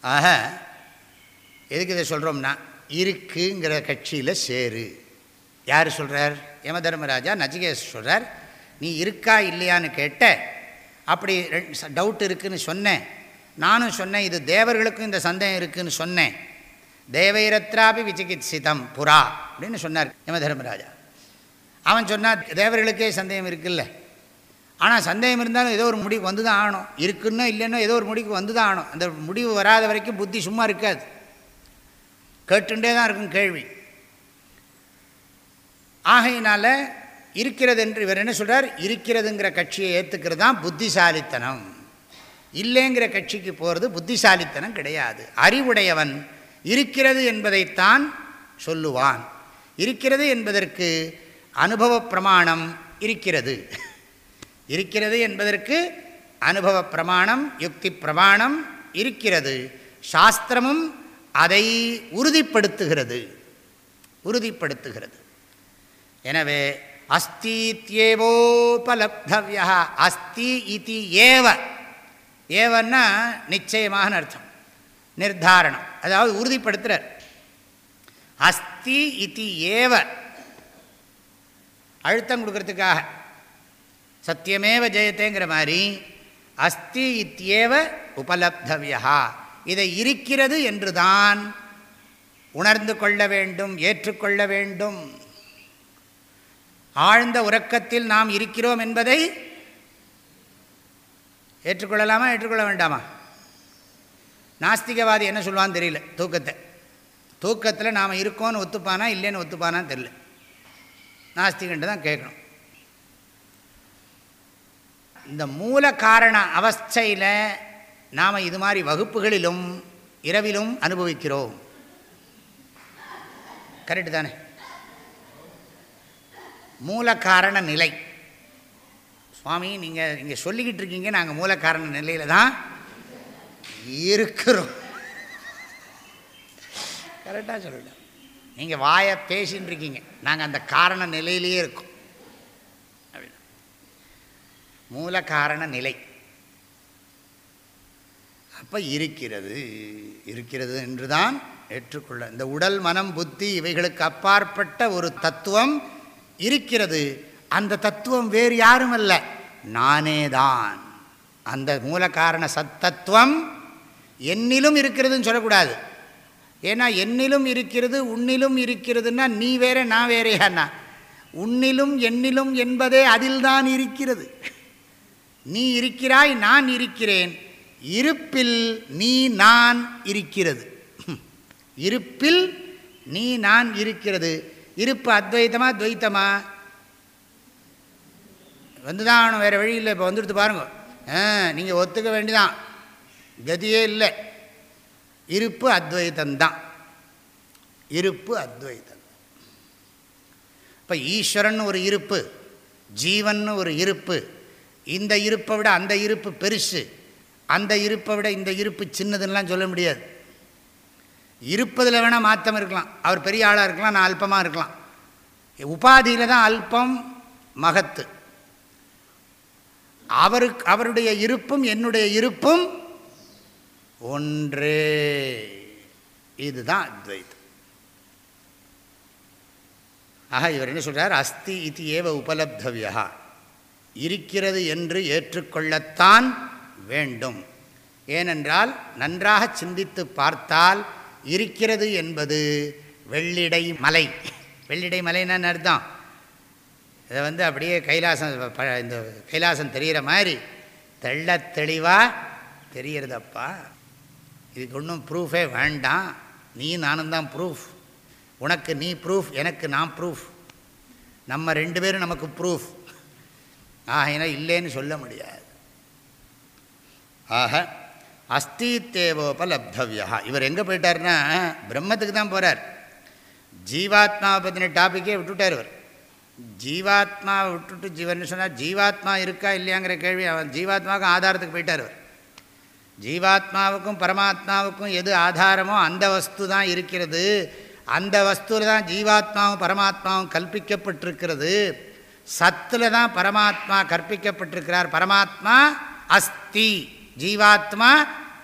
ஆக எதுக்கு இதை சொல்கிறோம்னா இருக்குங்கிற கட்சியில் சேரு. யார் சொல்கிறார் யம தர்மராஜா நச்சிகேஸ் சொல்கிறார் நீ இருக்கா இல்லையான்னு கேட்ட அப்படி டவுட் இருக்குதுன்னு சொன்னேன். நானும் சொன்னேன் இது தேவர்களுக்கும் இந்த சந்தேகம் இருக்குதுன்னு சொன்னேன். தேவைரத்ராபி விசிகித்சிதம் புறா அப்படின்னு சொன்னார் யம தர்மராஜா அவன் சொன்னால் தேவர்களுக்கே சந்தேகம் இருக்குல்ல. ஆனால் சந்தேகம் இருந்தாலும் ஏதோ ஒரு முடிவு வந்து தான் ஆகணும். இருக்குன்னோ இல்லைன்னோ ஏதோ ஒரு முடிவுக்கு வந்து தான் ஆகணும். அந்த முடிவு வராத வரைக்கும் புத்தி சும்மா இருக்காது. கேட்டுண்டே தான் இருக்கும் கேள்வி. ஆகையினால இருக்கிறது என்று இவர் என்ன சொல்கிறார் இருக்கிறதுங்கிற கட்சியை ஏற்றுக்கிறது தான் புத்திசாலித்தனம். இல்லைங்கிற கட்சிக்கு போகிறது புத்திசாலித்தனம் கிடையாது. அறிவுடையவன் இருக்கிறது என்பதைத்தான் சொல்லுவான். இருக்கிறது என்பதற்கு அனுபவ பிரமாணம் இருக்கிறது. இருக்கிறது என்பதற்கு அனுபவ பிரமாணம் யுக்தி பிரமாணம் இருக்கிறது. சாஸ்திரமும் அதை உறுதிப்படுத்துகிறது. உறுதிப்படுத்துகிறது. எனவே அஸ்தீத்யேவோபலப்தவியா அஸ்தி இது ஏவ. ஏவன்னா நிச்சயமாக அர்த்தம். நிர்தாரணம். அதாவது உறுதிப்படுத்துகிறார் அஸ்தி இது ஏவ. அழுத்தம் கொடுக்கறதுக்காக. சத்தியமேவ ஜெயத்தேங்கிற மாதிரி அஸ்தி இத்தியேவ உபலப்தவியா இதை இருக்கிறது என்றுதான் உணர்ந்து கொள்ள வேண்டும் ஏற்றுக்கொள்ள வேண்டும். ஆழ்ந்த உறக்கத்தில் நாம் இருக்கிறோம் என்பதை ஏற்றுக்கொள்ளலாமா ஏற்றுக்கொள்ள வேண்டாமா? நாஸ்திகவாதி என்ன சொல்லுவான்னு தெரியல தூக்கத்தை. தூக்கத்தில் நாம் இருக்கோன்னு ஒத்துப்பானா இல்லைன்னு ஒத்துப்பானான்னு தெரியல. நாஸ்திகன்ட்டு தான் கேட்கணும். இந்த மூல காரண அவஸ்தையில் நாம் இது மாதிரி வகுப்புகளிலும் இரவிலும் அனுபவிக்கிறோம். கரெக்டு தானே? மூல காரண நிலை. சுவாமி நீங்கள் இங்கே சொல்லிக்கிட்டு இருக்கீங்க நாங்கள் மூலக்காரண நிலையில் தான் இருக்கிறோம். கரெக்டாக சொல்லிட்டேன் நீங்கள் வாயை பேசின்னு இருக்கீங்க. நாங்கள் அந்த காரண நிலையிலேயே இருக்கோம். மூல காரண நிலை. அப்போ இருக்கிறது இருக்கிறது என்று தான் ஏற்றுக்கொள்ள இந்த உடல் மனம் புத்தி இவைகளுக்கு அப்பாற்பட்ட ஒரு தத்துவம் இருக்கிறது. அந்த தத்துவம் வேறு யாரும் அல்ல நானே தான் அந்த மூல காரண சத்தத்துவம் என்னிலும் இருக்கிறதுன்னு சொல்லக்கூடாது. ஏன்னா என்னிலும் இருக்கிறது உன்னிலும் இருக்கிறதுன்னா நீ வேற நான் வேறையாண்ணா உன்னிலும் என்னிலும் என்பதே அதில்தான் இருக்கிறது. நீ இருக்கிறாய் நான் இருக்கிறேன். இருப்பில் நீ நான் இருக்கிறது. இருப்பில் நீ நான் இருக்கிறது. இருப்பு அத்வைத்தமா துவைத்தமா? வந்து தான் ஆகணும் வேறு வழி இல்லை. இப்போ வந்துடுத்து பாருங்க. ஆ நீங்கள் ஒத்துக்க வேண்டிதான். கதியே இல்லை. இருப்பு அத்வைத்தந்தான் இருப்பு அத்வைத்தம். இப்போ ஈஸ்வரன் ஒரு இருப்பு ஜீவன் ஒரு இருப்பு. இந்த இருப்பை விட அந்த இருப்பு பெருசு. அந்த இருப்பை விட இந்த இருப்பு சின்னதுன்னெலாம் சொல்ல முடியாது. இருப்பதில் வேணால் மாற்றம் இருக்கலாம். அவர் பெரிய ஆளாக இருக்கலாம் நான் அல்பமாக இருக்கலாம். உபாதியில் தான் அல்பம் மகத்து. அவருக்கு அவருடைய இருப்பும் என்னுடைய இருப்பும் ஒன்றே. இதுதான் அத்வைத்தம் ஆக இவர் என்ன சொல்கிறார் அஸ்தி இது ஏவ உபலப்தவியா இருக்கிறது என்று ஏற்றுக்கொள்ளத்தான் வேண்டும். ஏனென்றால் நன்றாக சிந்தித்து பார்த்தால் இருக்கிறது என்பது வெள்ளிடை மலை. வெள்ளிடை மலைன்னு அர்த்தம்? இதை வந்து அப்படியே கைலாசம் இந்த கைலாசம் தெரிகிற மாதிரி தெள்ள தெளிவாக தெரிகிறதப்பா இதுக்கு ஒன்றும் ப்ரூஃபே வேண்டாம். நீ நானும் தான் ப்ரூஃப் உனக்கு நீ ப்ரூஃப் எனக்கு நான் ப்ரூஃப் நம்ம ரெண்டு பேரும் நமக்கு ப்ரூஃப் ஆகையினா இல்லைன்னு சொல்ல முடியாது. ஆக அஸ்தித்தேவோபலப்தவியா இவர் எங்கே போயிட்டார்னா பிரம்மத்துக்கு தான் போகிறார் ஜீவாத்மாவை பற்றின டாப்பிக்கே விட்டுவிட்டார் இவர். ஜீவாத்மாவை விட்டுட்டு ஜீவன் சொன்னால் ஜீவாத்மா இருக்கா இல்லையாங்கிற கேள்வி அவன் ஜீவாத்மாவுக்கும் ஆதாரத்துக்கு போயிட்டார் அவர் ஜீவாத்மாவுக்கும் பரமாத்மாவுக்கும் எது ஆதாரமோ அந்த வஸ்து தான் இருக்கிறது. அந்த வஸ்துவில் தான் ஜீவாத்மாவும் பரமாத்மாவும் கற்பிக்கப்பட்டிருக்கிறது. சத்தில் தான் பரமாத்மா கற்பிக்கப்பட்டிருக்கிறார். பரமாத்மா அஸ்தி. ஜீவாத்மா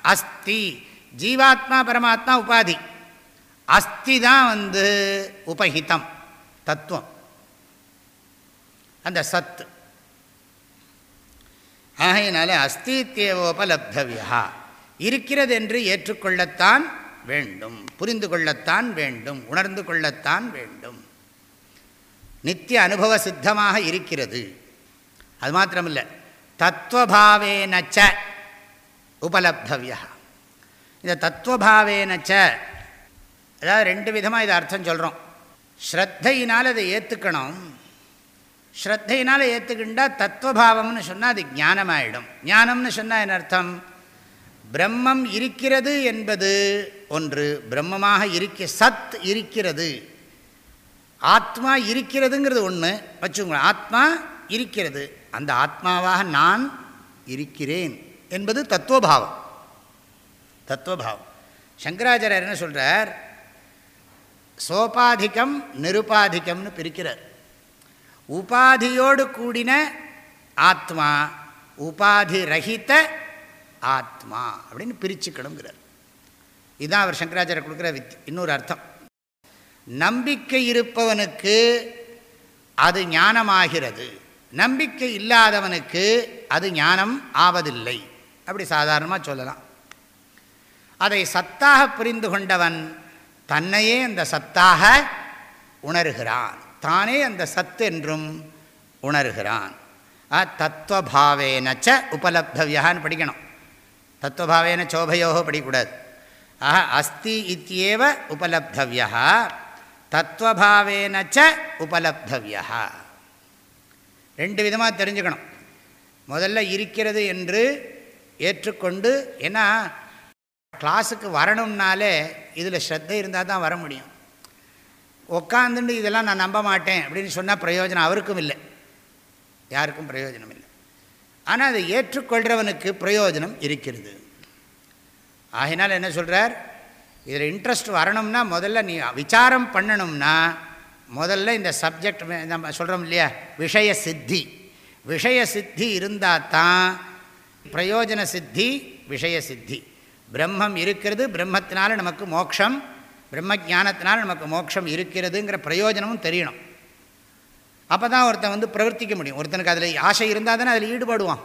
அஸ்தி. ஜீவாத்மா பரமாத்மா உபாதி. அஸ்தி தான் வந்து உபஹிதம் தத்துவம். அந்த சத்து. ஆகையினால அஸ்தித்யோபலப்தவியா இருக்கிறது என்று ஏற்றுக்கொள்ளத்தான் வேண்டும் புரிந்து கொள்ளத்தான் வேண்டும் உணர்ந்து கொள்ளத்தான் வேண்டும். நித்திய அனுபவ சித்தமாக இருக்கிறது. அது மாத்திரமில்லை. தத்துவபாவேனச்ச உபலப்தவியா இந்த தத்துவபாவேனச்ச அதாவது ரெண்டு விதமாக இதை அர்த்தம் சொல்கிறோம் ஸ்ரத்தையினால் அதை ஏற்றுக்கணும் ஸ்ரத்தையினால் ஏற்றுக்கிண்டா தத்துவபாவம்னு சொன்னால் அது ஞானமாயிடும். ஞானம்னு சொன்னால் என்ன அர்த்தம்? பிரம்மம் இருக்கிறது என்பது ஒன்று பிரம்மமாக இருக்க சத் இருக்கிறது. ஆத்மா இருக்கிறதுங்கிறது ஒன்று வச்சுக்கோங்க ஆத்மா இருக்கிறது. அந்த ஆத்மாவாக நான் இருக்கிறேன். என்பது தத்துவபாவம். தத்துவபாவம். சங்கராச்சாரியர் என்ன சொல்கிறார் சோபாதிக்கம் நிருபாதிக்கம்னு பிரிக்கிறார். உபாதியோடு கூடின ஆத்மா உபாதி ரஹித ஆத்மா அப்படின்னு பிரிச்சுக்கணுங்கிறார். இதுதான் அவர் சங்கராச்சாரியர் கொடுக்குற வித் இன்னொரு அர்த்தம். நம்பிக்கை இருப்பவனுக்கு அது ஞானமாகிறது. நம்பிக்கை இல்லாதவனுக்கு அது ஞானம் ஆவதில்லை. அப்படி சாதாரணமாக சொல்லலாம். அதை சத்தாக புரிந்து கொண்டவன் தன்னையே அந்த சத்தாக உணர்கிறான். தானே அந்த சத்து என்றும் உணர்கிறான். தத்துவபாவேனச்ச உபலப்தவியான்னு படிக்கணும். தத்துவபாவேன சோபையோகோ படிக்கூடாது ஆஹா அஸ்தி இத்தியேவ உபலப்தவியா தத்துவபாவேனச்ச உபலப்தவியா ரெண்டு விதமாக தெரிஞ்சுக்கணும். முதல்ல இருக்கிறது என்று ஏற்றுக்கொண்டு ஏன்னா கிளாஸுக்கு வரணும்னாலே இதில் ஸ்ரத்தை இருந்தால் தான் வர முடியும். உட்காந்துட்டு இதெல்லாம் நான் நம்ப மாட்டேன் அப்படின்னு சொன்னால் பிரயோஜனம் அவருக்கும் இல்லை. யாருக்கும் பிரயோஜனம் இல்லை. ஆனால் அதை ஏற்றுக்கொள்கிறவனுக்கு பிரயோஜனம் இருக்கிறது. ஆகினால் என்ன சொல்கிறார் இதில் இன்ட்ரெஸ்ட் வரணும்னா முதல்ல நீ விசாரம் பண்ணணும்னா முதல்ல இந்த சப்ஜெக்ட் நம்ம சொல்கிறோம் இல்லையா? விஷய சித்தி. விஷய சித்தி இருந்தால் தான் பிரயோஜன சித்தி விஷய சித்தி. பிரம்மம் இருக்கிறது பிரம்மத்தினால நமக்கு மோட்சம் பிரம்ம ஜானத்தினால் நமக்கு மோட்சம் இருக்கிறதுங்கிற பிரயோஜனமும் தெரியணும். அப்போ தான் ஒருத்தன் வந்து பிரவர்த்திக்க முடியும். ஒருத்தனுக்கு அதில் ஆசை இருந்தால் தானே அதில் ஈடுபடுவான்.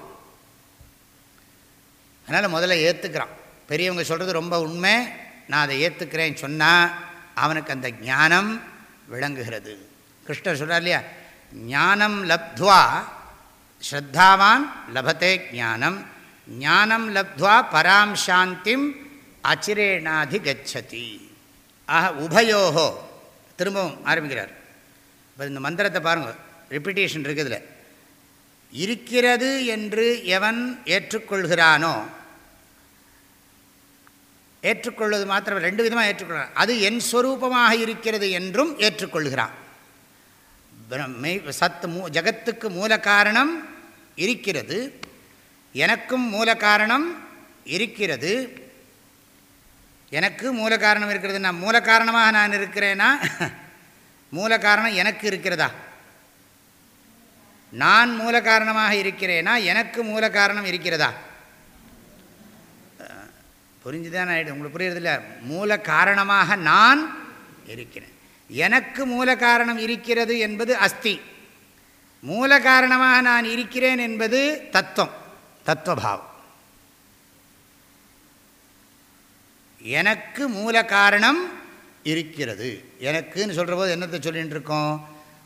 அதனால் முதல்ல ஏற்றுக்கிறான் பெரியவங்க சொல்கிறது ரொம்ப உண்மை. நான் அதை ஏற்றுக்கிறேன்னு சொன்னால் அவனுக்கு அந்த ஞானம் விளங்குகிறது. கிருஷ்ணர் சொல்கிறார் இல்லையா? ஞானம் லப்துவா ஸ்ரத்தாவான் லபத்தே ஞானம். ஞானம் லப்துவா பராம் சாந்திம் அச்சிரேணாதி கச்சதி. ஆக உபயோகோ. திரும்பவும் ஆரம்பிக்கிறார். இப்போ இந்த மந்திரத்தை பாருங்கள் ரிப்பிட்டேஷன் இருக்குதுல இருக்கிறது என்று எவன் ஏற்றுக்கொள்கிறானோ ஏற்றுக்கொள்வது மாத்திரம் ரெண்டு விதமாக ஏற்றுக்கொள்கிறான். அது என் ஸ்வரூபமாக இருக்கிறது என்றும் ஏற்றுக்கொள்கிறான். சத்து மூ ஜகத்துக்கு மூல காரணம் இருக்கிறது. எனக்கும் மூல காரணம் இருக்கிறது. எனக்கு மூல காரணம் இருக்கிறது நான் மூல காரணமாக நான் இருக்கிறேன்னா மூல காரணம் எனக்கு இருக்கிறதா? நான் மூல காரணமாக இருக்கிறேனா? எனக்கு மூல காரணம் இருக்கிறதா? புரிஞ்சுதான் ஆகிடும் உங்களுக்கு புரியுறதில்ல? மூல காரணமாக நான் இருக்கிறேன். எனக்கு மூல காரணம் இருக்கிறது என்பது அஸ்தி. மூல காரணமாக நான் இருக்கிறேன் என்பது தத்துவம் தத்துவபாவம். எனக்கு மூல காரணம் இருக்கிறது. எனக்குன்னு சொல்கிற போது என்னத்தை சொல்லிகிட்டு இருக்கோம்?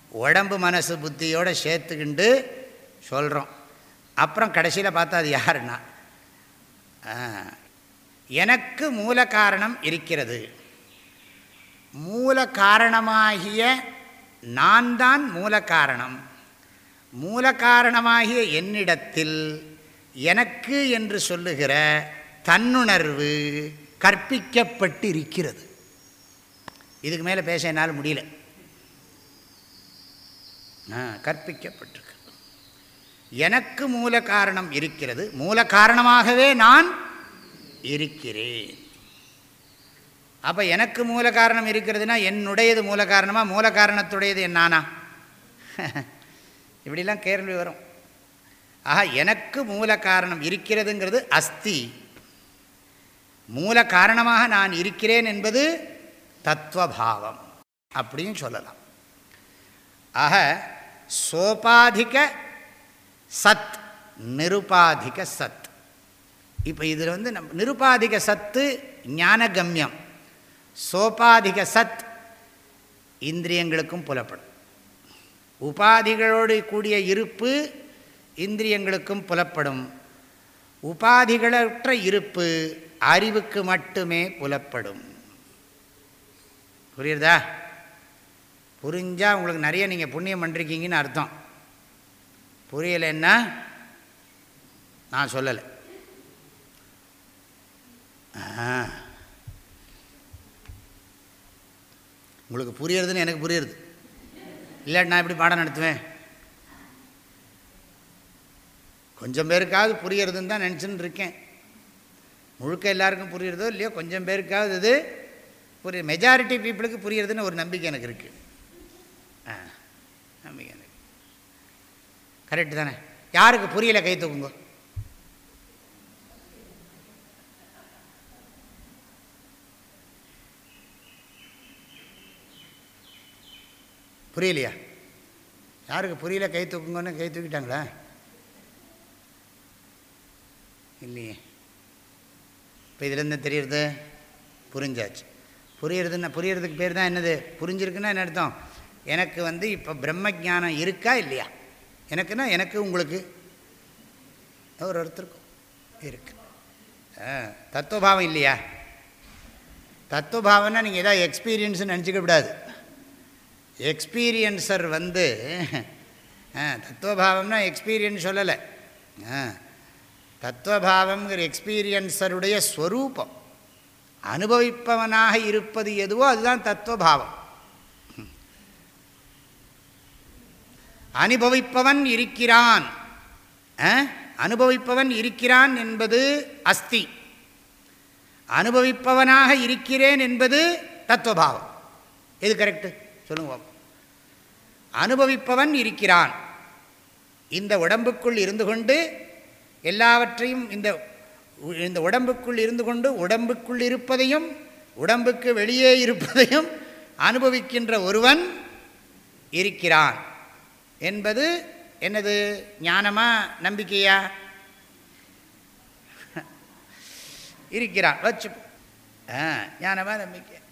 உடம்பு மனசு புத்தியோடு சேர்த்துக்கிண்டு சொல்கிறோம் அப்புறம் கடைசியில் பார்த்தா அது யாருன்னா? எனக்கு மூல காரணம் இருக்கிறது. மூல காரணமாகிய நான் தான் மூல காரணம். மூல காரணமாகிய என்னிடத்தில் எனக்கு என்று சொல்லுகிற தன்னுணர்வு கற்பிக்கப்பட்டு இருக்கிறது இதுக்கு மேலே பேச என்னால் முடியல. கற்பிக்கப்பட்டிருக்கு. எனக்கு மூல காரணம் இருக்கிறது மூல காரணமாகவே நான் இருக்கிறேன். அப்போ எனக்கு மூல காரணம் இருக்கிறதுனா என்னுடையது மூல காரணமாக மூல காரணத்துடையது என்னானா? *laughs* இப்படிலாம் கேள்வி வரும். ஆஹா எனக்கு மூல காரணம் இருக்கிறதுங்கிறது அஸ்தி. மூல காரணமாக நான் இருக்கிறேன் என்பது தத்துவபாவம் அப்படின்னு சொல்லலாம். ஆக சோபாதிக சத் நிருபாதிக சத். இப்போ இதில் வந்து நம் நிருபாதிக சத்து ஞானகம்யம். சோபாதிக சத் இந்திரியங்களுக்கும் புலப்படும். உபாதிகளோடு கூடிய இருப்பு இந்திரியங்களுக்கும் புலப்படும். உபாதிகளற்ற இருப்பு அறிவுக்கு மட்டுமே புலப்படும். புரியுறதா? புரிஞ்சால் உங்களுக்கு நிறைய நீங்கள் புண்ணியம் பண்ணிருக்கீங்கன்னு அர்த்தம். புரியலைன்னா நான் சொல்லலை. உங்களுக்கு புரியறதுன்னு எனக்கு புரியுறது. இல்லாட்டி நான் எப்படி பாடம் நடத்துவேன். கொஞ்சம் பேருக்காவது புரியறதுன்னு தான் நினச்சின்னு இருக்கேன். முழுக்க எல்லாருக்கும் புரியுறதோ இல்லையோ கொஞ்சம் பேருக்காவது இது புரிய மெஜாரிட்டி பீப்புளுக்கு புரியுறதுன்னு ஒரு நம்பிக்கை எனக்கு இருக்குது ஆ நம்பிக்கை எனக்கு கரெக்டு தானே? யாருக்கு புரியலை கை தூக்குங்க? புரியலையா? யாருக்கு புரியல? கை தூக்குங்கன்னு கை தூக்கிட்டாங்களா? இல்லையே. இப்போ இதுலேருந்து தெரியறது? புரிஞ்சாச்சு. புரியறதுன்னா புரியறதுக்கு பேர் தான் என்னது? புரிஞ்சிருக்குன்னா என்ன அர்த்தம்? எனக்கு வந்து இப்போ பிரம்ம ஜானம் இருக்கா இல்லையா? எனக்குன்னா எனக்கு உங்களுக்கு. ஒரு ஒருத்தருக்கும் இருக்கு. தத்துவபாவம் இல்லையா? தத்துவபாவம்னா நீங்கள் ஏதாவது எக்ஸ்பீரியன்ஸ்னு நினச்சிக்க கூடாது. எக்ஸ்பீரியன்ஸர் வந்து தத்துவபாவம்னா எக்ஸ்பீரியன்ஸ் சொல்லலை. தத்துவபாவம்ங்கிற எக்ஸ்பீரியன்ஸருடைய ஸ்வரூபம். அனுபவிப்பவனாக இருப்பது எதுவோ அதுதான் தத்துவபாவம். அனுபவிப்பவன் இருக்கிறான். அனுபவிப்பவன் இருக்கிறான் என்பது அஸ்தி. அனுபவிப்பவனாக இருக்கிறேன் என்பது தத்துவபாவம். எது கரெக்டு சொல்லுங்க. அனுபவிப்பவன் இருக்கிறான். இந்த உடம்புக்குள் இருந்து கொண்டு எல்லாவற்றையும் இந்த இந்த உடம்புக்குள் இருந்து கொண்டு உடம்புக்குள் இருப்பதையும் உடம்புக்கு வெளியே இருப்பதையும் அனுபவிக்கின்ற ஒருவன் இருக்கிறான். என்பது என்னது? ஞானமா? நம்பிக்கையா? *laughs* இருக்கிறான். வச்சு ஞானமாக நம்பிக்கை.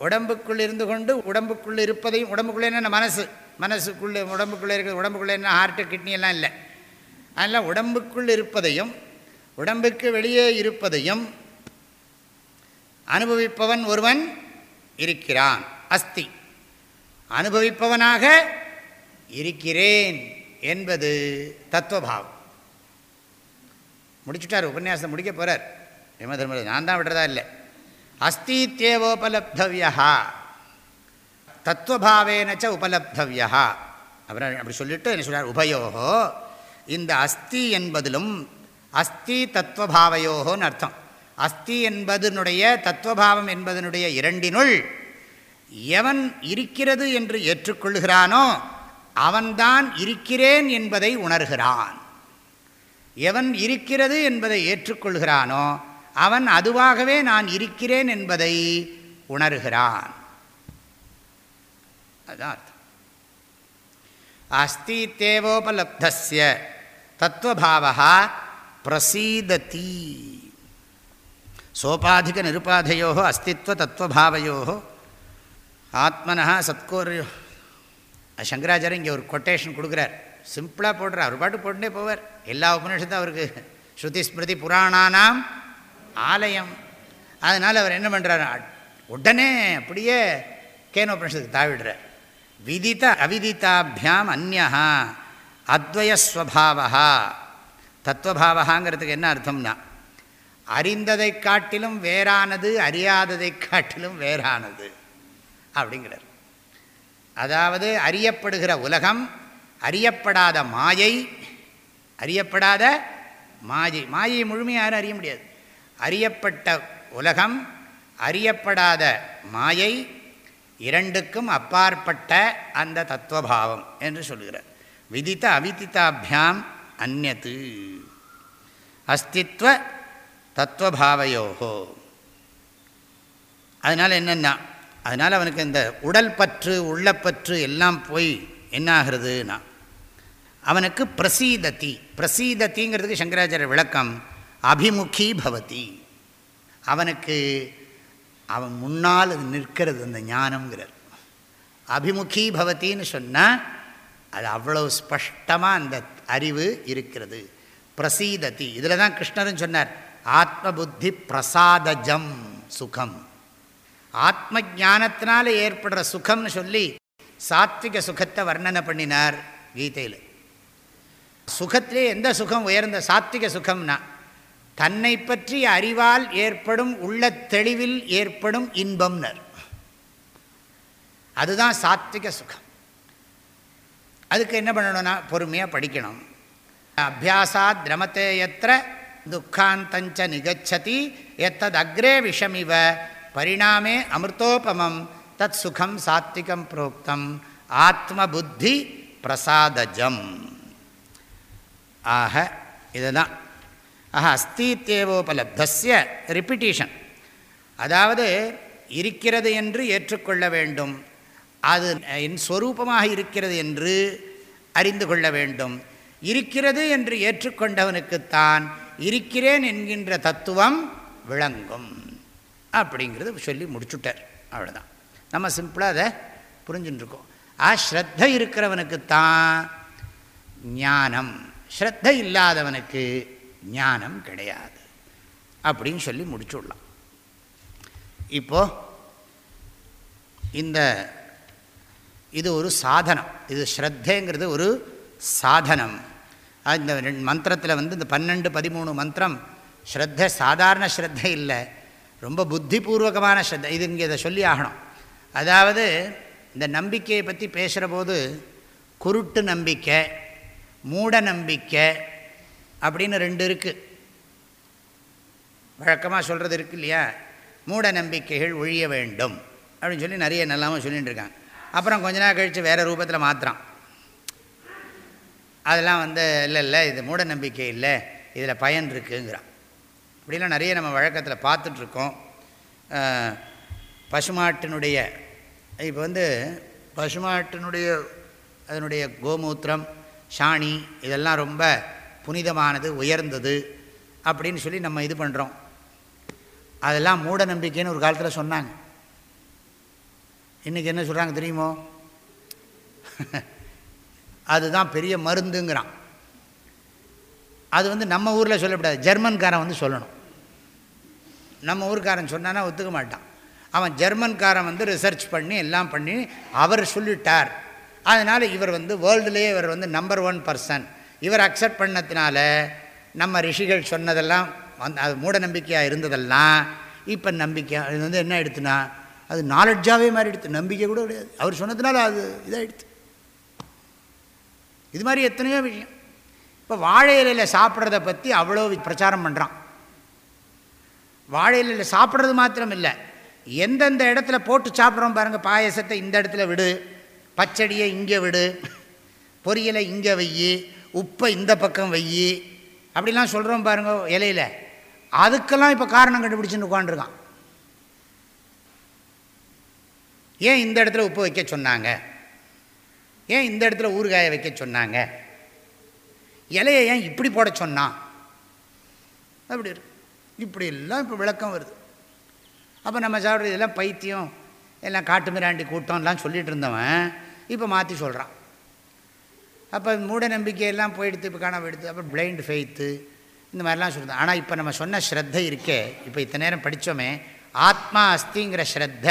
உடம்புக்குள் இருந்து கொண்டு உடம்புக்குள்ளே இருப்பதையும் உடம்புக்குள்ளே என்ன மனசு? மனசுக்குள்ளே உடம்புக்குள்ளே இருக்கிற உடம்புக்குள்ளே என்ன ஹார்ட்டு கிட்னி எல்லாம் இல்லை. அதனால் உடம்புக்குள் இருப்பதையும் உடம்புக்கு வெளியே இருப்பதையும் அனுபவிப்பவன் ஒருவன் இருக்கிறான். அஸ்தி. அனுபவிப்பவனாக இருக்கிறேன் என்பது தத்துவபாவம். முடிச்சுட்டார் உபன்யாசம் முடிக்க போகிறார் யம நான் தான் விடுறதா இல்லை? அஸ்தித்யேவோபலப்தவியா தத்துவபாவேனச்ச உபலப்தவியா அப்புறம் அப்படி சொல்லிட்டு என்ன சொல்கிறார் உபயோகோ. இந்த அஸ்தி என்பதிலும் அஸ்தி தத்துவபாவையோகோன்னு அர்த்தம். அஸ்தி என்பதனுடைய தத்துவபாவம் என்பதனுடைய இரண்டினுள் எவன் இருக்கிறது என்று ஏற்றுக்கொள்கிறானோ அவன்தான் இருக்கிறேன் என்பதை உணர்கிறான். எவன் இருக்கிறது என்பதை ஏற்றுக்கொள்கிறானோ அவன் அதுவாகவே நான் இருக்கிறேன் என்பதை உணர்கிறான். அதுதான் அர்த்தம். அஸ்தி தேவோபலப்தஸ்ய தத்துவபாவா பிரசீததி. சோபாதிக நிருபாதையோ அஸ்தித்வ தத்துவபாவையோ ஆத்மனா சத்கோரியோ. சங்கராச்சாரிய இங்கே ஒரு கொட்டேஷன் கொடுக்குறார். சிம்பிளாக போடுறார். அவர் பாட்டு போட்டுனே போவார். எல்லா உபநிஷத்தும் அவருக்கு ஸ்ருதி ஸ்மிருதி புராணானாம் ஆலயம். அதனால் அவர் என்ன பண்ணுறார் உடனே அப்படியே கேனோபனிஷத்துக்கு தாவிடுறார். விதித்த அவிதித்தாபியாம் அந்நா அத்வயஸ்வபாவா தத்துவபாவகாங்கிறதுக்கு என்ன அர்த்தம்னா அறிந்ததை காட்டிலும் வேறானது அறியாததை காட்டிலும் வேறானது அப்படிங்கிறார். அதாவது அறியப்படுகிற உலகம் அறியப்படாத மாயை அறியப்படாத மாயை. மாயை முழுமையாக யாரும் அறிய முடியாது. அறியப்பட்ட உலகம் அறியப்படாத மாயை இரண்டுக்கும் அப்பாற்பட்ட அந்த தத்துவபாவம் என்று சொல்கிறார் விதித்த அவிதித்தாபியாம் அந்நத்து. அஸ்தித்வ தத்துவபாவையோகோ. அதனால் என்னென்னா அதனால் அவனுக்கு இந்த உடல் பற்று உள்ளப்பற்று எல்லாம் போய் என்னாகிறதுனா அவனுக்கு பிரசீதத்தி பிரசீதத்திங்கிறதுக்கு சங்கராச்சாரிய விளக்கம் அபிமுகி பவதி. அவனுக்கு அவன் முன்னால் அது நிற்கிறது அந்த ஞானம்ங்கிறார் அபிமுகி பவத்தின்னு சொன்னால் அது அவ்வளோ ஸ்பஷ்டமாக அந்த அறிவு இருக்கிறது. பிரசீதத்தி இதில் தான் கிருஷ்ணரும் சொன்னார் ஆத்ம புத்தி பிரசாதஜம் சுகம். ஆத்ம ஜானத்தினால ஏற்படுற சுகம்னு சொல்லி சாத்விக சுகத்தை வர்ணனை பண்ணினார் கீதையில். சுகத்திலே எந்த சுகம் உயர்ந்த சாத்விக சுகம்னா தன்னை பற்றி அறிவால் ஏற்படும் உள்ள தெளிவில் ஏற்படும் இன்பம்னர். அதுதான் சாத்விக சுகம். அதுக்கு என்ன பண்ணணும்னா பொறுமையாக படிக்கணும். அபியாசாத் திரமத்தே எத்திர துக்காந்தஞ்ச நிகச்சதி எத்தது அக்ரே விஷமிவ பரிணாமே அமிர்தோபமம் தத் சுகம் சாத்விகம் புரோக்தம் ஆத்ம புத்தி பிரசாதஜம். ஆக இதுதான். ஆஹா அஸ்தித்தேவோபலப்தஸ்ய ரிப்பிட்டீஷன் அதாவது இருக்கிறது என்று ஏற்றுக்கொள்ள வேண்டும். அது என் ஸ்வரூபமாக இருக்கிறது என்று அறிந்து கொள்ள வேண்டும். இருக்கிறது என்று ஏற்றுக்கொண்டவனுக்குத்தான் இருக்கிறேன் என்கின்ற தத்துவம் விளங்கும். அப்படிங்கிறது சொல்லி முடிச்சுட்டார். அவ்வளோதான் நம்ம சிம்பிளாக அதை புரிஞ்சுட்டுருக்கோம். ஆ ஸ்ரத்த இருக்கிறவனுக்குத்தான் ஞானம். ஸ்ரத்த இல்லாதவனுக்கு ஞானம் கிடையாது. அப்படின்னு சொல்லி முடிச்சுடலாம். இப்போது இந்த இது ஒரு சாதனம். இது ஸ்ரத்தேங்கிறது ஒரு சாதனம். இந்த ரெண்டு மந்திரத்தில் வந்து இந்த பன்னெண்டு பதிமூணு மந்திரம் ஸ்ரத்த சாதாரண ஸ்ரத்த இல்லை. ரொம்ப புத்திபூர்வகமான ஸ்ரத்த. இது இங்கே இதை சொல்லி ஆகணும். அதாவது இந்த நம்பிக்கையை பற்றி பேசுகிற போது குருட்டு நம்பிக்கை மூட நம்பிக்கை அப்படின்னு ரெண்டு இருக்குது வழக்கமாக சொல்கிறது இருக்கு இல்லையா? மூட நம்பிக்கைகள் ஒழிய வேண்டும். அப்படின்னு சொல்லி நிறைய நல்லாமல் சொல்லிகிட்டு இருக்காங்க அப்புறம் கொஞ்ச நாள் கழித்து வேறு ரூபத்தில் மாற்றுறான் அதெல்லாம் வந்து இல்லை இல்லை இது மூட நம்பிக்கை இல்லை. இதில் பயன் இருக்குங்கிறான். இப்படிலாம் நிறைய நம்ம வழக்கத்தில் பார்த்துட்ருக்கோம் பசுமாட்டினுடைய இப்போ வந்து பசுமாட்டினுடைய அதனுடைய கோமூத்திரம் சாணி இதெல்லாம் ரொம்ப புனிதமானது உயர்ந்தது அப்படின்னு சொல்லி நம்ம இது பண்ணுறோம் அதெல்லாம் மூட நம்பிக்கைன்னு ஒரு காலத்தில் சொன்னாங்க. இன்றைக்கி என்ன சொல்கிறாங்க தெரியுமோ? *laughs* அதுதான் பெரிய மருந்துங்கிறான். அது வந்து நம்ம ஊரில் சொல்லக்கூடாது ஜெர்மன்காரன் வந்து சொல்லணும். நம்ம ஊருக்காரன் சொன்னான்னா ஒத்துக்க மாட்டான். அவன் ஜெர்மன்காரன் வந்து ரிசர்ச் பண்ணி எல்லாம் பண்ணி அவர் சொல்லிட்டார். அதனால் இவர் வந்து வேர்ல்டுலேயே இவர் வந்து நம்பர் ஒன் பர்சன் இவர் அக்செப்ட் பண்ணதுனால நம்ம ரிஷிகள் சொன்னதெல்லாம் வந்து அது மூட நம்பிக்கையாக இருந்ததெல்லாம் இப்போ நம்பிக்கை அது வந்து என்ன எடுத்துனா அது நாலெட்ஜாகவே மாதிரி எடுத்து நம்பிக்கை கூட கிடையாது. அவர் சொன்னதுனால அது இதாகிடுது இது மாதிரி எத்தனையோ விஷயம். இப்போ வாழை இலையில் சாப்பிட்றத பற்றி அவ்வளோ பிரச்சாரம் பண்ணுறான் வாழை இலையில் சாப்பிட்றது மாத்திரம் இல்லை எந்தெந்த இடத்துல போட்டு சாப்பிட்றோம் பாருங்கள் பாயசத்தை இந்த இடத்துல விடு. பச்சடியை இங்கே விடு. பொரியலை இங்கே வையி. உப்பை இந்த பக்கம் வையி அப்படிலாம் சொல்கிறோம் பாருங்க இலையில். அதுக்கெல்லாம் இப்போ காரணம் கண்டுபிடிச்சின்னு உட்காந்துருக்கான் ஏன் இந்த இடத்துல உப்பு வைக்க சொன்னாங்க? ஏன் இந்த இடத்துல ஊறுகாயை வைக்க சொன்னாங்க? இலையை ஏன் இப்படி போட சொன்னான்? அப்படி இருக்கு. இப்படி எல்லாம் இப்போ விளக்கம் வருது. அப்போ நம்ம சாப்பிட்றது இதெல்லாம் பைத்தியம் எல்லாம் காட்டு மிராண்டி கூட்டம்லாம் சொல்லிகிட்டு இருந்தவன் இப்போ மாற்றி சொல்கிறான் அப்போ மூட நம்பிக்கையெல்லாம் போயிடுத்து இப்போ காணாமல் போயிடுது அப்புறம் பிளைண்ட் ஃபெய்த்து இந்த மாதிரிலாம் சொல்லுது. ஆனால் இப்போ நம்ம சொன்ன ஸ்ரத்தை இருக்கே இப்போ இத்தனை நேரம் படித்தோமே ஆத்மா அஸ்திங்கிற ஸ்ரத்த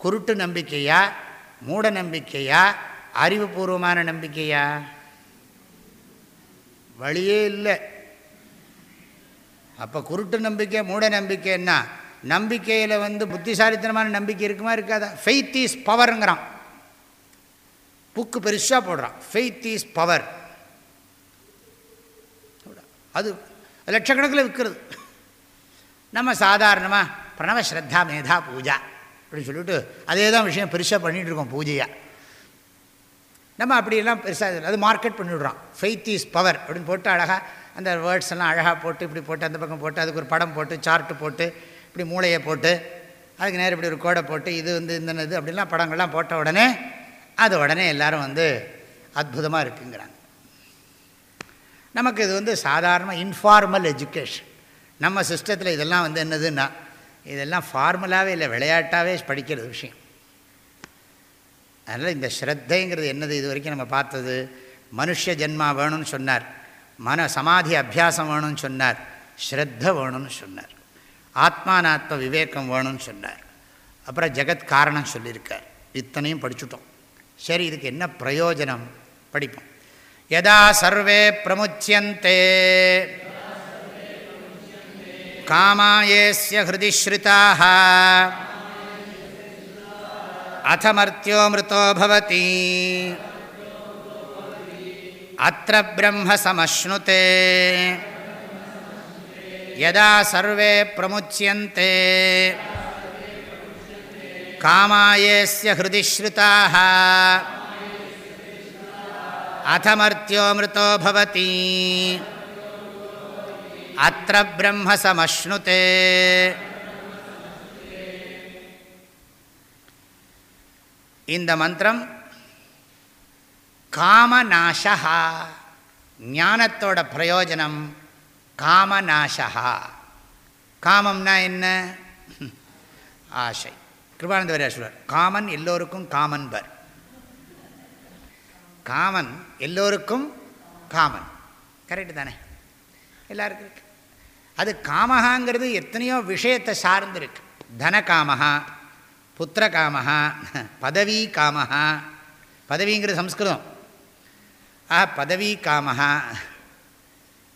குருட்டு நம்பிக்கையா மூட நம்பிக்கையா அறிவுபூர்வமான நம்பிக்கையா? வழியே இல்லை. அப்போ குருட்டு நம்பிக்கை மூட நம்பிக்கைன்னா நம்பிக்கையில் வந்து புத்திசாலித்தனமான நம்பிக்கை இருக்குமா இருக்காதா? ஃபெய்த் இஸ் பவருங்கிறான் புக்கு பெருசாக போடுறான். ஃபெய்த் இஸ் பவர் அது லட்சக்கணக்கில் விற்கிறது. நம்ம சாதாரணமாக பிரணவ ஸ்ரத்தா மேதா பூஜா அப்படின்னு சொல்லிவிட்டு அதே தான் விஷயம் பெருசாக பண்ணிகிட்டு இருக்கோம் பூஜையாக நம்ம அப்படியெல்லாம் பெருசாக அது மார்க்கெட் பண்ணிவிடுறோம் ஃபெய்த் இஸ் பவர் அப்படின்னு போட்டு அழகாக அந்த வேர்ட்ஸ் எல்லாம் அழகாக போட்டு இப்படி போட்டு அந்த பக்கம் போட்டு அதுக்கு ஒரு படம் போட்டு சார்ட்டு போட்டு இப்படி மூளையை போட்டு அதுக்கு நேரம் இப்படி ஒரு கோடை போட்டு இது வந்து இந்த இது அப்படிலாம் படங்கள்லாம் போட்ட உடனே அது உடனே எல்லோரும் வந்து அற்புதமாக இருக்குங்கிறாங்க. நமக்கு இது வந்து சாதாரண இன்ஃபார்மல் எஜுகேஷன் நம்ம சிஸ்டத்தில் இதெல்லாம் வந்து என்னதுன்னா இதெல்லாம் ஃபார்மலாகவே இல்லை விளையாட்டாகவே படிக்கிறது விஷயம். அதனால் இந்த ஸ்ரத்தைங்கிறது என்னது? இது வரைக்கும் நம்ம பார்த்தது மனுஷ ஜென்மா வேணும்னு சொன்னார். மன சமாதி அபியாசம் வேணும்னு சொன்னார். ஸ்ரத்த வேணும்னு சொன்னார். ஆத்மானாத்ம விவேகம் வேணும்னு சொன்னார். அப்புறம் ஜெகத் காரணம் சொல்லியிருக்கார். இத்தனையும் படிச்சுட்டோம். சரி இதுக்கு என்ன பிரயோஜனம்? படிப்போம். யதா சர்வே பிரமுச்சியந்தே. காமாயேஸ்ய ஹிருதிஸ்ருதாக அத்தமர்த்தியோ மிருத்தோபவதி அத்த பிரம்மசமஷ்ணுதே யதா சர்வே பிரமுச்சியந்தே காமாயேஸ்ய ஹிருதிஸ்ருதாக அதமர்த்தியோமிருதோ பவதி அத்த பிரம்ம சமஷ்ணுதே இந்த மந்திரம் காமநாசா ஞானத்தோட பிரயோஜனம் காமநாசா காமம்னா என்ன? ஆசை. கிருபானந்த வரையா சொல்வார் காமன் எல்லோருக்கும் காமன் பர் காமன் எல்லோருக்கும் காமன். கரெக்டு தானே? எல்லாருக்கும் இருக்கு. அது காமஹாங்கிறது எத்தனையோ விஷயத்தை சார்ந்திருக்கு. தன காமஹா புத்திர காமஹா பதவி காமஹா பதவிங்கிறது சம்ஸ்கிருதம். ஆ பதவி காமஹா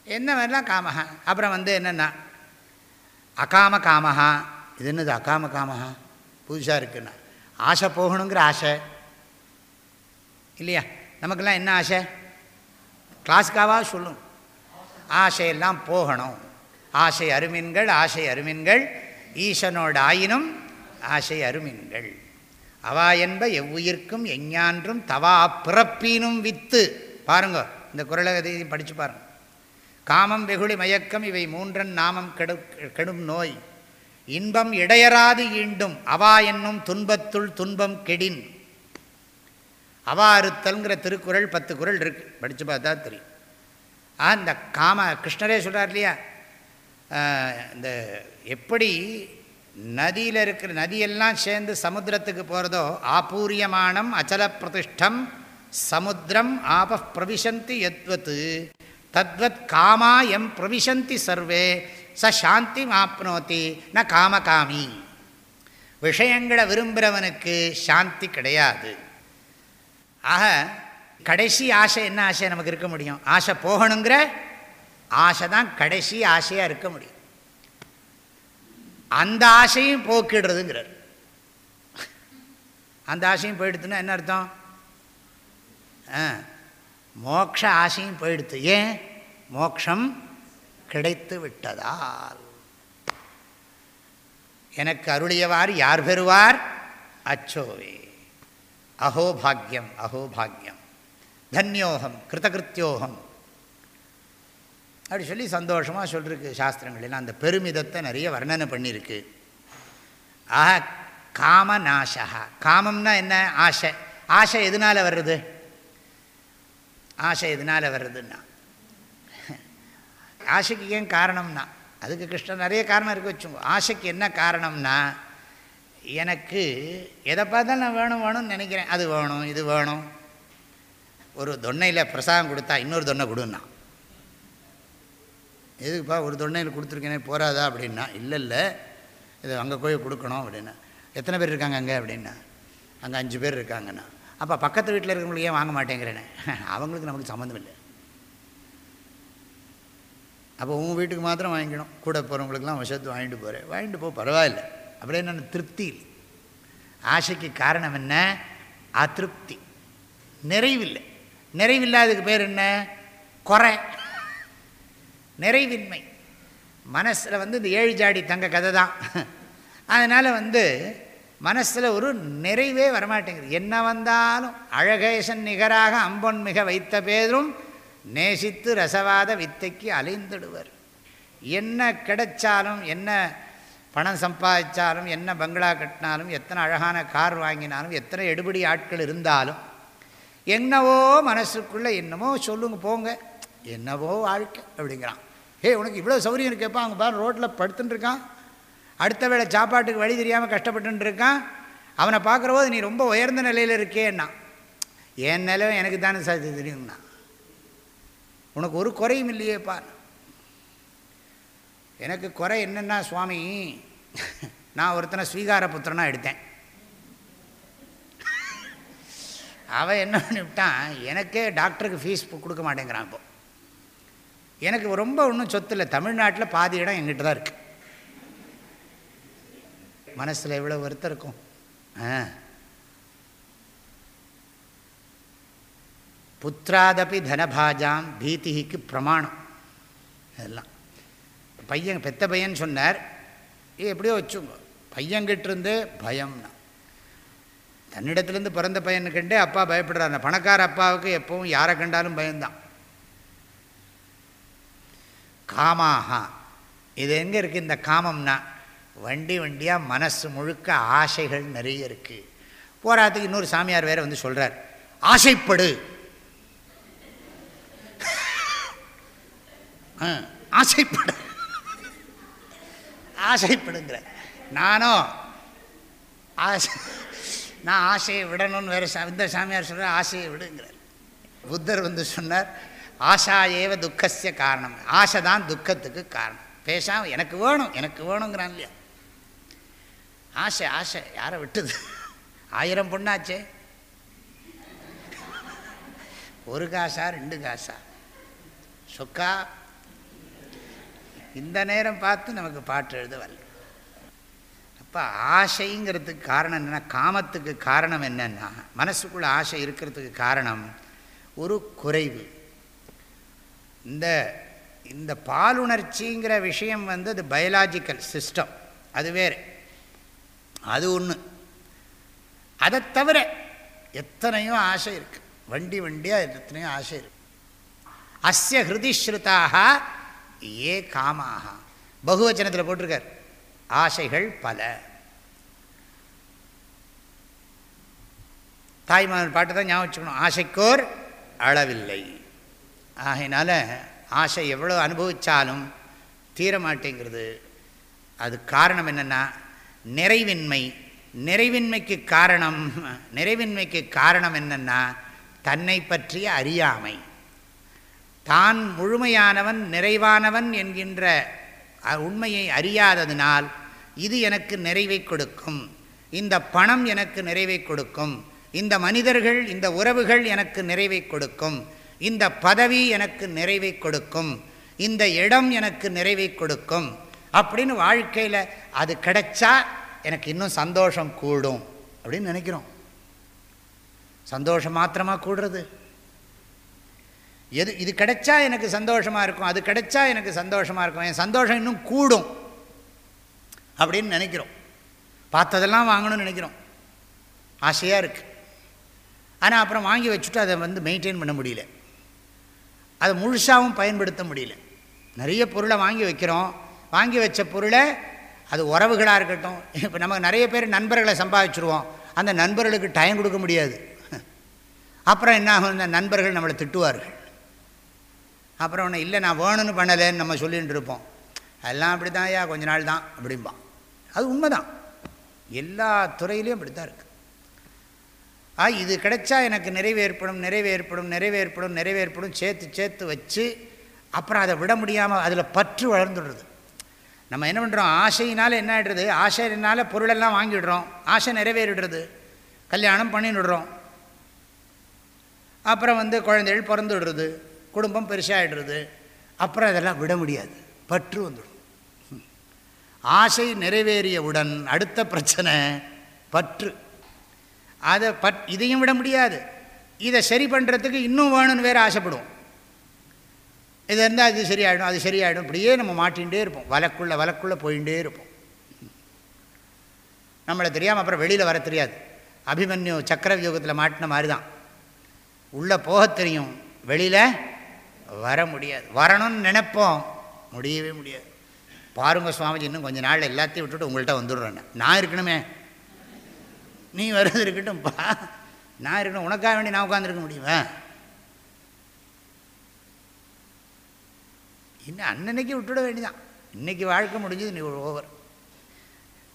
என்ன மாதிரிலாம் காமஹா அப்புறம் வந்து என்னென்னா அகாம காமஹா இது என்னது அகாம காமஹா புதுசாக இருக்குன்னா. ஆசை போகணுங்கிற ஆசை. இல்லையா? நமக்கெல்லாம் என்ன ஆசை? கிளாஸுக்காவா சொல்லும். ஆசையெல்லாம் போகணும். ஆசை அருமின்கள் ஆசை அருமின்கள். ஈசனோட ஆயினும் ஆசை அருமின்கள். அவா என்ப எவ்வுயிர்க்கும் எஞ்ஞான்றும் தவா பிறப்பீனும் வித்து. பாருங்க இந்த குரலை படித்து பாருங்க. காமம் வெகுளி மயக்கம் இவை மூன்றன் நாமம் கெடு கெடும் நோய். இன்பம் இடையராது ஈண்டும் அவா என்னும் துன்பத்துள் துன்பம் கெடின். அவா அறுத்தல்ங்கிற திருக்குறள் பத்து குரல் இருக்கு. படித்து பார்த்தா தெரியும். ஆ இந்த காம கிருஷ்ணரே சொல்கிறார் இல்லையா? இந்த எப்படி நதியில் இருக்கிற நதியெல்லாம் சேர்ந்து சமுத்திரத்துக்கு போகிறதோ ஆபூரியமானம் அச்சல பிரதிஷ்டம் சமுத்திரம் ஆப பிரவிசந்தி எத்வத்து தத்வத் காமா எம் பிரவிசந்தி சர்வே. ச சாந்தி ஆப்னோத்தி ந காமகாமி. விஷயங்களை விரும்புகிறவனுக்கு சாந்தி கிடையாது. ஆக கடைசி ஆசை என்ன ஆசை நமக்கு இருக்க முடியும்? ஆசை போகணுங்கிற ஆசை தான் கடைசி ஆசையாக இருக்க முடியும். அந்த ஆசையும் போக்கிடுறதுங்கிறார். அந்த ஆசையும் போயிடுத்துன்னா என்ன அர்த்தம்? மோக்ஷ ஆசையும் போயிடுத்து ஏன்? மோக்ஷம் கிடைத்து விட்டதால். எனக்கு அருளியவார் யார் பெறுவார்? அச்சோவே. அஹோபாகியம் அஹோபாகியம் தன்யோகம் கிருதகிருத்தியோகம் அப்படி சொல்லி சந்தோஷமாக சொல்லிருக்கு சாஸ்திரங்கள் அந்த பெருமிதத்தை நிறைய வர்ணனை பண்ணியிருக்கு. ஆக காமநாசா. காமம்னா என்ன? ஆசை. ஆசை எதனால் வர்றது? ஆசை எதனால் வர்றதுன்னா ஆசைக்கு ஏன் காரணம்னா? அதுக்கு கிருஷ்ணன் நிறைய காரணம் இருக்கு வச்சுங்க ஆசைக்கு என்ன காரணம்னா எனக்கு எதை பார்த்தாலும் நான் வேணும் வேணும்னு நினைக்கிறேன். அது வேணும் இது வேணும். ஒரு தொன்னையில் பிரசாதம் கொடுத்தா இன்னொரு தொன்னை கொடுன்னா. எதுக்குப்பா ஒரு தொன்னையில் கொடுத்துருக்கேனே போகாதா அப்படின்னா இல்லை இல்லை இது அங்கே போய் கொடுக்கணும் அப்படின்னா. எத்தனை பேர் இருக்காங்க அங்கே? அப்படின்னா. அங்கே அஞ்சு பேர் இருக்காங்கண்ணா. அப்போ பக்கத்து வீட்டில் இருக்கிறவங்களுக்கு ஏன் வாங்க மாட்டேங்கிறேனே? *laughs* அவங்களுக்கு நம்மளுக்கு சம்மந்தம் இல்லை. அப்போ உங்கள் வீட்டுக்கு மாத்திரம் வாங்கிக்கணும். கூட போகிறவங்களுக்கெல்லாம் விஷத்து வாங்கிட்டு போகிறேன் வாங்கிட்டு போ பரவாயில்ல. அப்படியே நான் திருப்தி இல்லை. ஆசைக்கு காரணம் என்ன? அதிருப்தி. நிறைவில்லை. நிறைவில்லாததுக்கு பேர் என்ன? குறை. நிறைவின்மை. மனசில் வந்து இந்த ஏழு ஜாடி தங்க கதை தான். அதனால் வந்து மனசில் ஒரு நிறைவே வரமாட்டேங்குது. என்ன வந்தாலும் அழகேசன் நிகராக அம்பொன் மிக வைத்த பேரும் நேசித்து ரசவாத வித்தைக்கு அலைந்துடுவர் என்ன கிடைச்சாலும் என்ன பணம் சம்பாதிச்சாலும் என்ன பங்களா கட்டினாலும் எத்தனை அழகான கார் வாங்கினாலும் எத்தனை எடுபடி ஆட்கள் இருந்தாலும் என்னவோ மனசுக்குள்ளே என்னமோ சொல்லுங்க போங்க. என்னவோ வாழ்க்கை அப்படிங்கிறான். ஹே உனக்கு இவ்வளோ சௌரியம் இருக்கப்போ அவங்க பாரு ரோட்டில் படுத்துட்டுருக்கான் அடுத்த வேளை சாப்பாட்டுக்கு வழி தெரியாமல் கஷ்டப்பட்டுருக்கான் அவனை பார்க்குற போது நீ ரொம்ப உயர்ந்த நிலையில் இருக்கேன்னா. என் நிலை எனக்கு தானே சார் தெரியுங்கண்ணா உனக்கு ஒரு குறையும் இல்லையேப்பா எனக்கு குறை என்னென்னா சுவாமி நான் ஒருத்தனை ஸ்வீகார புத்திரனாக எடுத்தேன். அவன் என்ன பண்ணிவிட்டான் எனக்கே டாக்டருக்கு ஃபீஸ் கொடுக்க மாட்டேங்கிறான் இப்போ. எனக்கு ரொம்ப ஒன்றும் சொத்து இல்லை தமிழ்நாட்டில் பாதி இடம் எங்கிட்ட தான் இருக்குது மனசில் எவ்வளோ வருத்தம் இருக்கும். ஆ. புத்திராதபி தனபாஜாம் பீதிக்கு பிரமாணம். இதெல்லாம். பையன் பெத்த பையன் சொன்னார் எப்படியோ வச்சுங்க பையன்கிட்டிருந்து பயம்னா. தன்னிடத்துலேருந்து பிறந்த பையனு கண்டே அப்பா பயப்படுறாரு. பணக்கார அப்பாவுக்கு எப்பவும் யாரை கண்டாலும் பயம்தான். காமாகா இது எங்கே இருக்குது இந்த காமம்னா? வண்டி வண்டியாக மனசு முழுக்க ஆசைகள் நிறைய இருக்குது போராத்துக்கு இன்னொரு சாமியார் வேறு வந்து சொல்கிறார் ஆசைப்படு. ஆசைப்படு. ஆசைப்படுங்கிற. நானும் ஆசை நான் ஆசையை விடணும்னு வேறு சா இந்த சாமியார் சொல்கிறார் ஆசையை விடுங்கிறார் புத்தர் வந்து சொன்னார் ஆஷா ஏவ துக்கசிய காரணம். ஆசை தான் துக்கத்துக்கு காரணம். பேசாமல் எனக்கு வேணும் எனக்கு வேணுங்கிறான் இல்லையா? ஆசை ஆசை யாரை விட்டுது? ஆயிரம் பொண்ணாச்சே. ஒரு காசா ரெண்டு காசா? சொக்கா இந்த நேரம் பார்த்து நமக்கு பாட்டு எழுத வரல அப்போ ஆசைங்கிறதுக்கு காரணம் என்னென்னா காமத்துக்கு காரணம் என்னென்னா மனசுக்குள்ளே ஆசை இருக்கிறதுக்கு காரணம் ஒரு குறைவு. இந்த இந்த பாலுணர்ச்சிங்கிற விஷயம் வந்து அது பயாலாஜிக்கல் சிஸ்டம் அது வேறு. அது ஒன்று அதை தவிர எத்தனையோ ஆசை இருக்குது வண்டி வண்டியாக எத்தனையோ ஆசை இருக்குது அஸ்ய ஹிருதிஸ்ருதாக ஏ காமாக. பகுவச்சனத்தில் போட்டிருக்கார். ஆசைகள் பல. தாய்மாமன் பாட்டு தான் ஞாபகம் வச்சுக்கணும். ஆசைக்கோர் அளவில்லை. ஆகையினால ஆசை எவ்வளோ அனுபவித்தாலும் தீர மாட்டேங்கிறது அது காரணம் என்னென்னா நிறைவின்மை. நிறைவின்மைக்கு காரணம் நிறைவின்மைக்கு காரணம் என்னென்னா தன்னை பற்றிய அறியாமை. தான் முழுமையானவன் நிறைவானவன் என்கின்ற உண்மையை அறியாததினால் இது எனக்கு நிறைவை கொடுக்கும். இந்த பணம் எனக்கு நிறைவை கொடுக்கும். இந்த மனிதர்கள் இந்த உறவுகள் எனக்கு நிறைவை கொடுக்கும். இந்த பதவி எனக்கு நிறைவை கொடுக்கும். இந்த இடம் எனக்கு நிறைவை கொடுக்கும். அப்படின்னு வாழ்க்கையில் அது கிடைச்சா எனக்கு இன்னும் சந்தோஷம் கூடும் அப்படின்னு நினைக்கிறோம். சந்தோஷம் மாத்திரமாக கூடுறது? எது இது கிடைச்சா எனக்கு சந்தோஷமாக இருக்கும் அது கிடைச்சா எனக்கு சந்தோஷமாக இருக்கும் என் சந்தோஷம் இன்னும் கூடும் அப்படின்னு நினைக்கிறோம். பார்த்ததெல்லாம் வாங்கணும்னு நினைக்கிறோம். ஆசையாக இருக்குது ஆனால் அப்புறம் வாங்கி வச்சுட்டு அதை வந்து மெயின்டைன் பண்ண முடியல. அதை முழுசாகவும் பயன்படுத்த முடியல. நிறைய பொருளை வாங்கி வைக்கிறோம். வாங்கி வச்ச பொருளை அது உறவுகளாக இருக்கட்டும் இப்போ நமக்கு நிறைய பேர் நண்பர்களை சம்பாதிச்சுருவோம். அந்த நண்பர்களுக்கு டைம் கொடுக்க முடியாது. அப்புறம் என்ன ஆகும்? நண்பர்கள் நம்மளை திட்டுவார்கள். அப்புறம் ஒன்று இல்லை நான் வேணும்னு பண்ணலேன்னு நம்ம சொல்லிகிட்டு இருப்போம். அதெல்லாம் அப்படி தான் ஐயா கொஞ்ச நாள் தான் அப்படிம்பான் அது உண்மை தான் எல்லா துறையிலையும் அப்படி தான் இருக்குது ஆ இது கிடைச்சா எனக்கு நிறைவேற்படும் நிறைவேற்படும் நிறைவேற்படும் நிறைவேற்படும் சேர்த்து சேர்த்து வச்சு அப்புறம் அதை விட முடியாமல் அதில் பற்று வளர்ந்துடுறது. நம்ம என்ன பண்ணுறோம் ஆசையினால் என்ன ஆகிடுறது ஆசையினால் பொருளெல்லாம் வாங்கிடுறோம். ஆசை நிறைவேறிடுறது. கல்யாணம் பண்ணிவிடுறோம் அப்புறம் வந்து குழந்தைகள் பிறந்து விடுறது குடும்பம் பெருசாகிடுறது அப்புறம் அதெல்லாம் விட முடியாது. பற்று வந்துடும். ஆசை நிறைவேறியவுடன் அடுத்த பிரச்சனை பற்று. அதை பட் இதையும் விட முடியாது. இதை சரி பண்ணுறதுக்கு இன்னும் வேணும்னு வேறு ஆசைப்படுவோம். இது இருந்தால் அது சரியாயிடும் அது சரியாயிடும். இப்படியே நம்ம மாட்டிகிட்டே இருப்போம். வலக்குள்ளே வலக்குள்ளே போயிட்டே இருப்போம். நம்மளை தெரியாமல் அப்புறம் வெளியில் வர தெரியாது. அபிமன்யு சக்கரவியூகத்தில் மாட்டின மாதிரி தான் உள்ளே போக தெரியும். வெளியில் வர முடியாது. வரணும்னு நினைப்போம். முடியவே முடியாது. பாருங்க சுவாமிஜி இன்னும் கொஞ்சம் நாளில் எல்லாத்தையும் விட்டுட்டு உங்கள்கிட்ட வந்துடுறேன் நான் இருக்கணுமே. நீ வர்றது இருக்கட்டும்ப்பா நான் இருக்கணும். உனக்காக வேண்டி நான் உட்காந்துருக்க முடியுமா? இன்னும் அன்னன்னைக்கு விட்டுட வேண்டியதான் இன்றைக்கி வாழ்க்கை முடிஞ்சது நீ ஓவர்.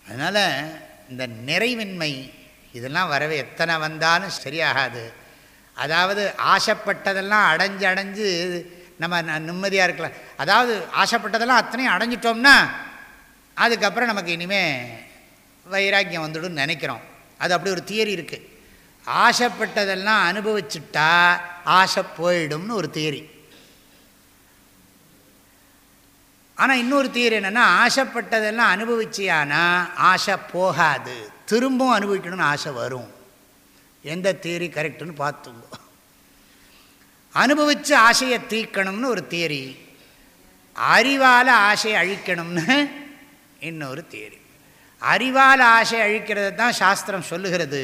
அதனால் இந்த நிறைவின்மை இதெல்லாம் வரவே எத்தனை வந்தாலும் சரியாகாது. அதாவது ஆசைப்பட்டதெல்லாம் அடைஞ்சு அடைஞ்சு நம்ம நிம்மதியாக இருக்கலாம். அதாவது ஆசைப்பட்டதெல்லாம் அத்தனையும் அடைஞ்சிட்டோம்னா அதுக்கப்புறம் நமக்கு இனிமேல் வைராக்கியம் வந்துடும் நினைக்கிறோம். அது அப்படி ஒரு தியரி இருக்குது ஆசைப்பட்டதெல்லாம் அனுபவிச்சுட்டா ஆசை போயிடும்னு ஒரு தியரி. ஆனால் இன்னொரு தியரி என்னென்னா ஆசைப்பட்டதெல்லாம் அனுபவிச்சியானா ஆசை போகாது. திரும்பவும் அனுபவிக்கணும்னு ஆசை வரும். எந்த தியரி கரெக்டுன்னு பார்த்துங்கோ அனுபவித்து ஆசையை தீக்கணும்னு ஒரு தியரி அறிவால் ஆசையை அழிக்கணும்னு இன்னொரு தியரி அறிவால் ஆசை அழிக்கிறது தான் சாஸ்திரம் சொல்லுகிறது.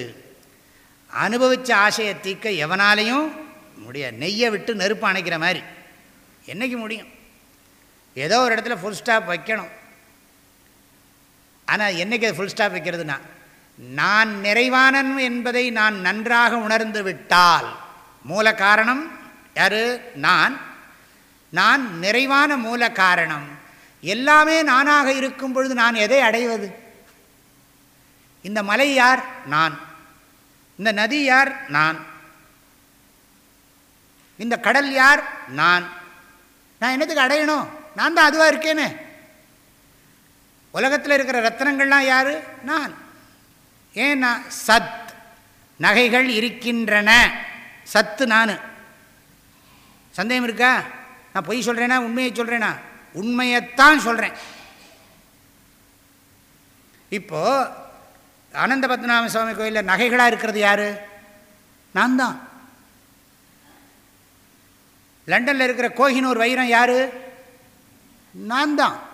அனுபவித்த ஆசையை தீக்க எவனாலையும் முடியாது. நெய்யை விட்டு நெருப்பு அணைக்கிற மாதிரி. என்றைக்கு முடியும்? ஏதோ ஒரு இடத்துல ஃபுல் ஸ்டாப் வைக்கணும். ஆனால் என்றைக்கு அது ஃபுல் ஸ்டாப் வைக்கிறதுனா நான் நிறைவானன் என்பதை நான் நன்றாக உணர்ந்து விட்டால். மூல காரணம் யார்? நான். நான் நிறைவான மூல காரணம். எல்லாமே நானாக இருக்கும் பொழுது நான் எதை அடைவது? இந்த மலை யார்? நான். இந்த நதி யார்? நான். இந்த கடல் யார்? நான். நான் என்னத்துக்கு அடையணும்? நான் தான் அதுவாக இருக்கேனே. உலகத்தில் இருக்கிற ரத்தனங்கள்லாம் யார்? நான். ஏன்னா சத் நகைகள் இருக்கின்றன. சத்து நான். சந்தேகம் இருக்கா? நான் பொய் சொல்கிறேனா உண்மையை சொல்கிறேனா உண்மையைத்தான் சொல்கிறேன் இப்போது அனந்த பத்மநாப சுவாமி கோயிலில் நகைகளாக இருக்கிறது யார்? நான் தான். லண்டனில் இருக்கிற கோஹினூர் வைரம் யார்? நான் தான்.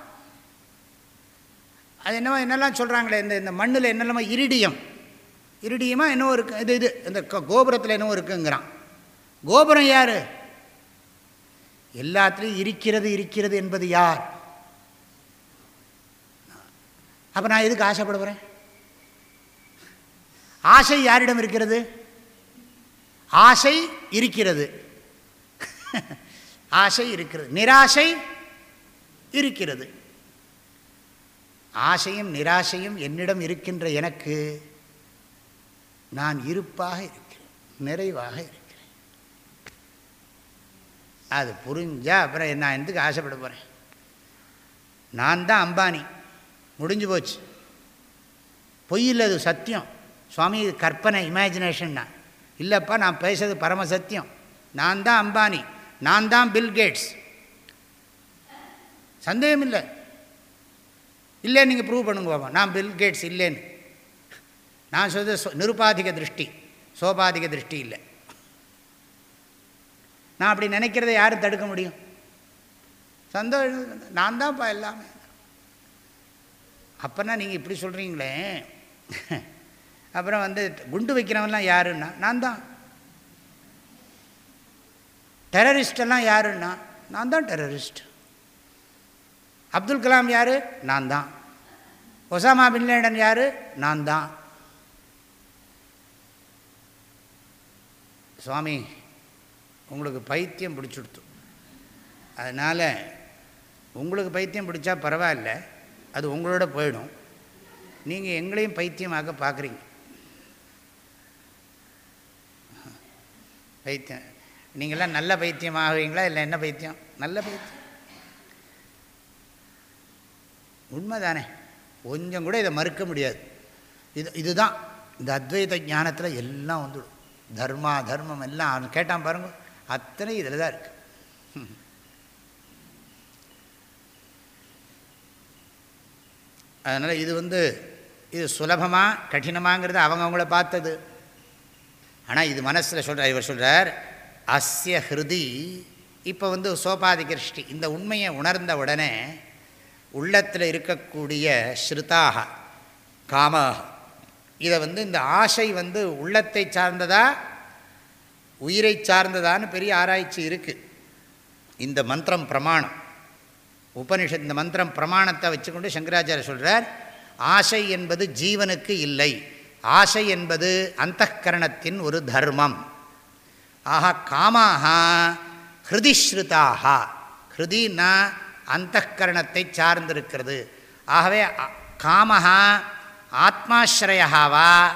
அது என்னவோ என்னெல்லாம் சொல்கிறாங்களே இந்த இந்த மண்ணில் என்னெல்லாமோ இரிடியம். இரிடியமாக என்னவோ இருக்கு இது இது இந்த கோபுரத்தில் என்னவோ இருக்குங்கிறான். கோபுரம் யார்? எல்லாத்துலேயும் இருக்கிறது இருக்கிறது என்பது யார்? அப்போ நான் எதுக்கு ஆசைப்படுகிறேன் ஆசை யாரிடம் இருக்கிறது? ஆசை இருக்கிறது. ஆசை இருக்கிறது. நிராசை இருக்கிறது. ஆசையும் நிராசையும் என்னிடம் இருக்கின்ற எனக்கு நான் இருப்பாக இருக்கிறேன் நிறைவாக இருக்கிறேன். அது புரிஞ்சால் அப்புறம் நான் எதுக்கு ஆசைப்பட போகிறேன் நான் தான் அம்பானி. முடிஞ்சு போச்சு. பொய் இல்லை அது சத்தியம். சுவாமி இது கற்பனை இமேஜினேஷன்னா இல்லைப்பா நான் பேசுறது பரம சத்தியம். நான் தான் அம்பானி. நான் தான் பில்கேட்ஸ் சந்தேகம் இல்லை இல்லை நீங்கள் ப்ரூவ் பண்ணுங்க பாபா நான் பில்கேட்ஸ் இல்லைன்னு. நான் சொல்றது நிருபாதிக திருஷ்டி. சோபாதிக திருஷ்டி இல்லை. நான் அப்படி நினைக்கிறத யாரும் தடுக்க முடியும்? சந்தோஷம் நான் தான்ப்பா எல்லாமே. அப்போனா நீங்கள் இப்படி சொல்கிறீங்களே அப்புறம் வந்து குண்டு வைக்கிறவன்லாம் யாருன்னா? நான் தான். டெரரிஸ்டெல்லாம் யாருன்னா? நான் தான் டெரரிஸ்ட் அப்துல் கலாம் யார்? நான் தான். ஒசாமா பின்லேடன் யார்? நான் தான். சுவாமி உங்களுக்கு பைத்தியம் பிடிச்சுடுத்து. அதனால் உங்களுக்கு பைத்தியம் பிடிச்சா பரவாயில்ல அது உங்களோட போயிடும். நீங்கள் எங்களையும் பைத்தியமாக பார்க்குறீங்க பைத்தியம். நீங்களாம் நல்ல பைத்தியம் ஆகுவீங்களா இல்லை என்ன பைத்தியம்? நல்ல பைத்தியம். உண்மை தானே கொஞ்சம் கூட இதை மறுக்க முடியாது. இது இதுதான். இந்த அத்வைத ஞானத்தில் எல்லாம் வந்துடும். தர்மா தர்மம் எல்லாம் அவன் கேட்டான் பாருங்க. அத்தனை இதில் தான் இருக்கு. அதனால் இது வந்து இது சுலபமாக கடினமாங்கிறது அவங்கவுங்கள பார்த்தது. ஆனால் இது மனசில் சொல்கிறார் இவர் சொல்கிறார் அஸ்ய ஹிருதி. இப்போ வந்து சோபாதி கிருஷ்டி இந்த உண்மையை உணர்ந்த உடனே உள்ளத்தில் இருக்கக்கூடிய ஸ்ருதாக காமாக இதை வந்து இந்த ஆசை வந்து உள்ளத்தை சார்ந்ததா உயிரை சார்ந்ததான்னு பெரிய ஆராய்ச்சி இருக்குது இந்த மந்திரம் பிரமாணம். உபனிஷத் இந்த மந்திரம் பிரமாணத்தை வச்சுக்கொண்டு சங்கராச்சாரிய சொல்கிறார் ஆசை என்பது ஜீவனுக்கு இல்லை. ஆசை என்பது அந்தகரணத்தின் ஒரு தர்மம். ஆஹா காமாக ஹிருதிஸ்ருதாக ஹிருதினா அந்த கரணத்தை சார்ந்திருக்கிறது. ஆகவே காமஹா ஆத்மாசிரயாவா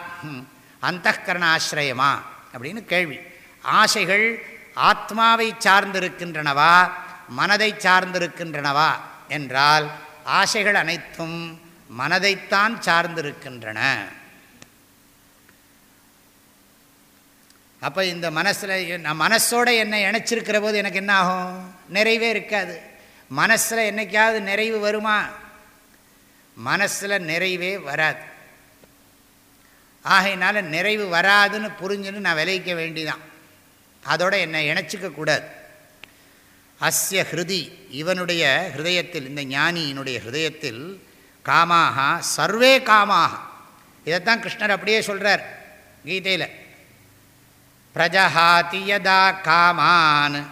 அந்தகரண ஆசிரயமா அப்படின்னு கேள்வி. ஆசைகள் ஆத்மாவை சார்ந்திருக்கின்றனவா மனதை சார்ந்திருக்கின்றனவா என்றால் ஆசைகள் அனைத்தும் மனதைத்தான் சார்ந்திருக்கின்றன. அப்போ இந்த மனசில் நான் மனசோடு என்னை இணைச்சிருக்கிற போது எனக்கு என்ன ஆகும்? நிறைவே இருக்காது. மனசில் என்னைக்காவது நிறைவு வருமா? மனசில் நிறைவே வராது. ஆகையினால நிறைவு வராதுன்னு புரிஞ்சுன்னு நான் விளைவிக்க வேண்டிதான். அதோடு என்னை இணைச்சிக்கக்கூடாது அஸ்ய ஹிருதி இவனுடைய ஹிருதயத்தில் இந்த ஞானியினுடைய ஹிருதயத்தில் காமாக சர்வே காமாக. இதைத்தான் கிருஷ்ணர் அப்படியே சொல்கிறார் கீதையில். பிரஜஹாதி யதா காமான்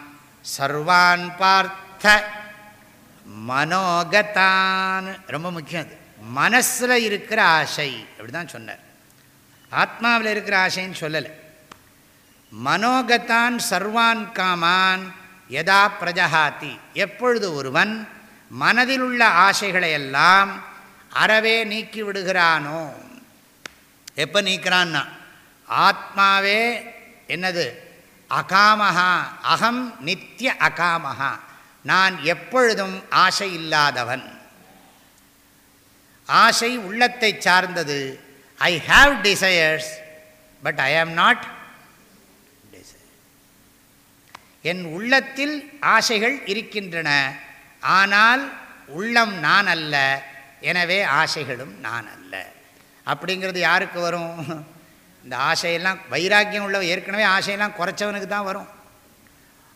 சர்வான் பார்த்த மனோகத்தான் ரொம்ப முக்கியம் அது. மனசில் இருக்கிற ஆசை. அப்படி தான் சொன்னார். ஆத்மாவில் இருக்கிற ஆசைன்னு சொல்லலை. மனோகத்தான் சர்வான் காமான் எதா பிரஜஹாத்தி எப்பொழுது ஒருவன் மனதில் உள்ள ஆசைகளை எல்லாம் அறவே நீக்கி விடுகிறானோ? எப்போ நீக்கிறான்னா? ஆத்மாவே என்னது? அகாமஹா. அகம் நித்திய அகாமஹா. நான் எப்பொழுதும் ஆசை இல்லாதவன். ஆசை உள்ளத்தை சார்ந்தது. I have desires but I am not an உள்ளத்தில் ஆசைகள் இருக்கின்றன. ஆனால் உள்ளம் நான் அல்ல எனவே ஆசைகளும் நான் அல்ல. அப்படிங்கிறது யாருக்கு வரும்? இந்த ஆசையெல்லாம் வைராக்கியம் உள்ள ஏற்கனவே ஆசையெல்லாம் குறைச்சவனுக்கு தான் வரும்.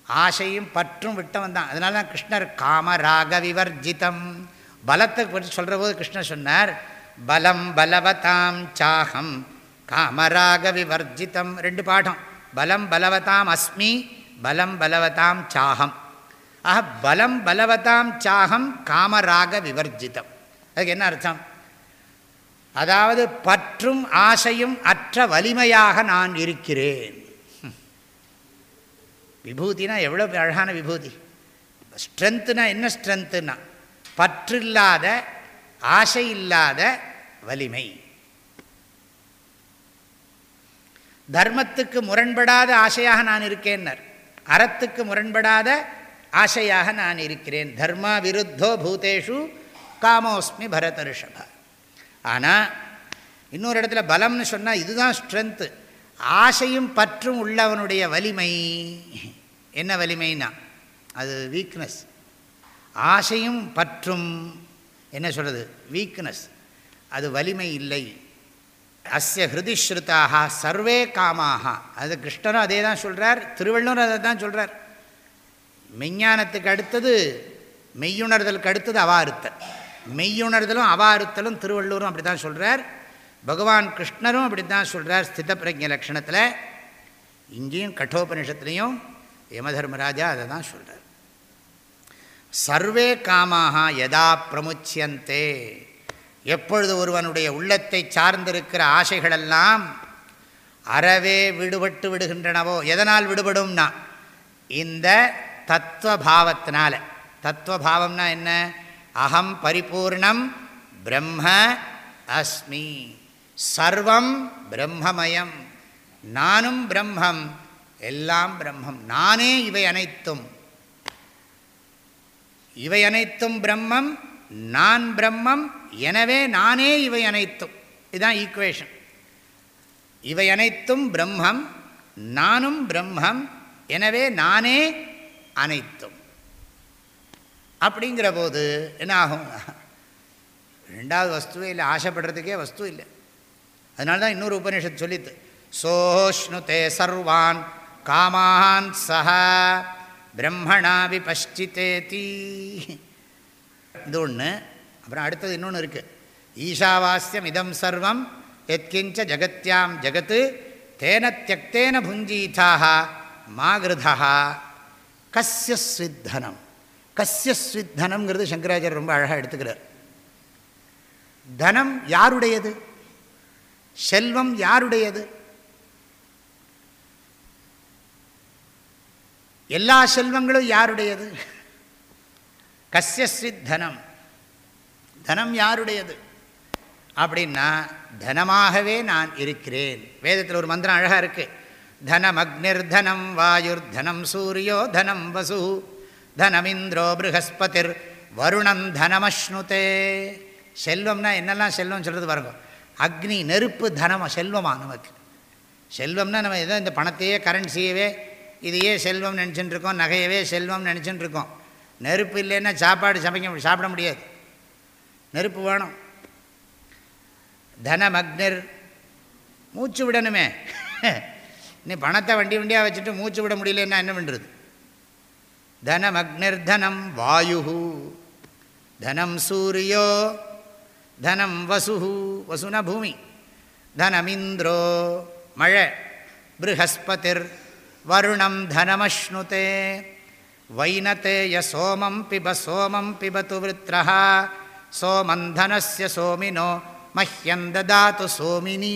ஆசையும் பற்றும் விட்டவன் தான் அதனால தான் கிருஷ்ணர் காம ராக விவர்ஜிதம் பலத்தை பற்றி சொல்கிற போது கிருஷ்ணர் சொன்னார் பலம் பலவதாம் சாகம் காமராக விவர்ஜிதம் ரெண்டு பாடம். பலம் பலவதாம் அஸ்மி பலம் பலவதாம் சாகம் ஆக பலம் பலவதாம் சாகம் காமராக விவர்ஜிதம் அதுக்கு என்ன அர்த்தம்? அதாவது பற்றும் ஆசையும் அற்ற வலிமையாக நான் இருக்கிறேன். விபூதினா எவ்வளோ அழகான விபூதி? ஸ்ட்ரென்த்துனா என்ன ஸ்ட்ரென்த்துனா பற்று இல்லாத ஆசை இல்லாத வலிமை. தர்மத்துக்கு முரண்படாத ஆசையாக நான் இருக்கேன்னர். அறத்துக்கு முரண்படாத ஆசையாக நான் இருக்கிறேன். தர்மா விருத்தோ பூதேஷு காமோஸ்மி பரத ரிஷப ஆனால் இன்னொரு இடத்துல பலம்னு சொன்னால் இதுதான் ஸ்ட்ரென்த்து ஆசையும் பற்றும் உள்ளவனுடைய வலிமை. என்ன வலிமைனா? அது வீக்னஸ் ஆசையும் பற்றும் என்ன சொல்கிறது வீக்னஸ் அது வலிமை இல்லை. அஸ்ய ஹிருதிஸ்ருதாக சர்வே காமாக அது கிருஷ்ணரும் அதே தான் சொல்கிறார் திருவள்ளுவர் அதை தான் சொல்கிறார் மெஞ்ஞானத்துக்கு அடுத்தது மெய்யுணர்தலுக்கு அடுத்தது அவாறுத்தல் மெய்யுணர்தலும் அவாறுத்தலும் திருவள்ளுவரும் அப்படி தான் சொல்கிறார் பகவான் கிருஷ்ணரும் அப்படி தான் சொல்கிறார் ஸ்தித பிரஜ லக்ஷணத்தில் இங்கேயும் கட்டோபனிஷத்துலேயும் யமதர்மராஜா அதை தான் சொல்கிறார் சர்வே காமாக யதா பிரமுச்சியந்தே. எப்பொழுது ஒருவனுடைய உள்ளத்தை சார்ந்திருக்கிற ஆசைகளெல்லாம் அறவே விடுபட்டு விடுகின்றனவோ எதனால் விடுபடும்னா இந்த தத்துவபாவத்தினால தத்துவபாவம்னா என்ன? அகம் பரிபூர்ணம் பிரம்ம அஸ்மி. சர்வம் பிரம்மமயம். நானும் பிரம்மம் எல்லாம் பிரம்மம். நானே இவை அனைத்தும். இவை அனைத்தும் பிரம்மம் நான் பிரம்மம் எனவே நானே இவை அனைத்தும். இதுதான் ஈக்குவேஷன் இவை அனைத்தும் பிரம்மம் நானும் பிரம்மம் எனவே நானே அனைத்தும். அப்படிங்கிற போது என்ன ஆகும் ரெண்டாவது வஸ்துவே இல்லை ஆசைப்படுறதுக்கே வஸ்து இல்லை. அதனால தான் இன்னொரு உபநிஷத்து சொல்லித்து சோஷ்ணுதே சர்வான் காமான் சஹ பிரம்மணா விபஷ்டித்தேதி இது ஒன்று அப்புறம் அடுத்தது இன்னொன்று இருக்குது ஈஷாவாஸ்யம் இதம் சர்வம் எத்கிஞ்ச ஜகத்யாம் ஜகத்து தேன தியக்தேன புஞ்சீதாக மாகிருதா கஸ்ய ஸ்வித்தனம். கஸ்ய ஸ்வித்தனம்ங்கிறது சங்கராச்சாரியர் ரொம்ப அழகாக எடுத்துக்கிறார். தனம் யாருடையது? செல்வம் யாருடையது? எல்லா செல்வங்களும் யாருடையது? கஸ்யஸ்வித் தனம். தனம் யாருடையது? அப்படின்னா தனமாகவே நான் இருக்கிறேன். வேதத்தில் ஒரு மந்திரம் அழகாக இருக்குது தனம் அக்னிர் தனம் வாயுர் தனம் சூரியோ தனம் வசு தனமிந்திரோ ப்ரஹஸ்பதிர் வருணம் தனமஷ்ணுதே. செல்வம்னா என்னெல்லாம் செல்வம் சொல்கிறது பாருங்கள் அக்னி நெருப்பு தனமா செல்வமாக நமக்கு? செல்வம்னா நம்ம எதோ இந்த பணத்தையே கரன்சியவே இதையே செல்வம் நினச்சிட்டு இருக்கோம் நகையவே செல்வம் நினச்சின்னு இருக்கோம் நெருப்பு இல்லைன்னா சாப்பாடு சமைக்க சாப்பிட முடியாது. நெருப்பு வேணும். தனம் அக்னிர் மூச்சு விடணுமே. *laughs* நீ பணத்தை வண்டி வண்டியாக வச்சுட்டு மூச்சு விட முடியலன்னா என்ன பண்ணுறது தனம் அக்னிர் தனம் வாயு தனம் சூரியோ தனம் வசு வசுன பூமி. தனமிந்திரோ மழை ப்ரஹஸ்பதிர் வருணம் தனமஷ்ணுதே. வைனதேய சோமம் பிப சோமம் பிபத்து விருத்ரஹா சோமந்தனஸ்ய சோமினோ மஹ்யந்ததாத்து சோமினி.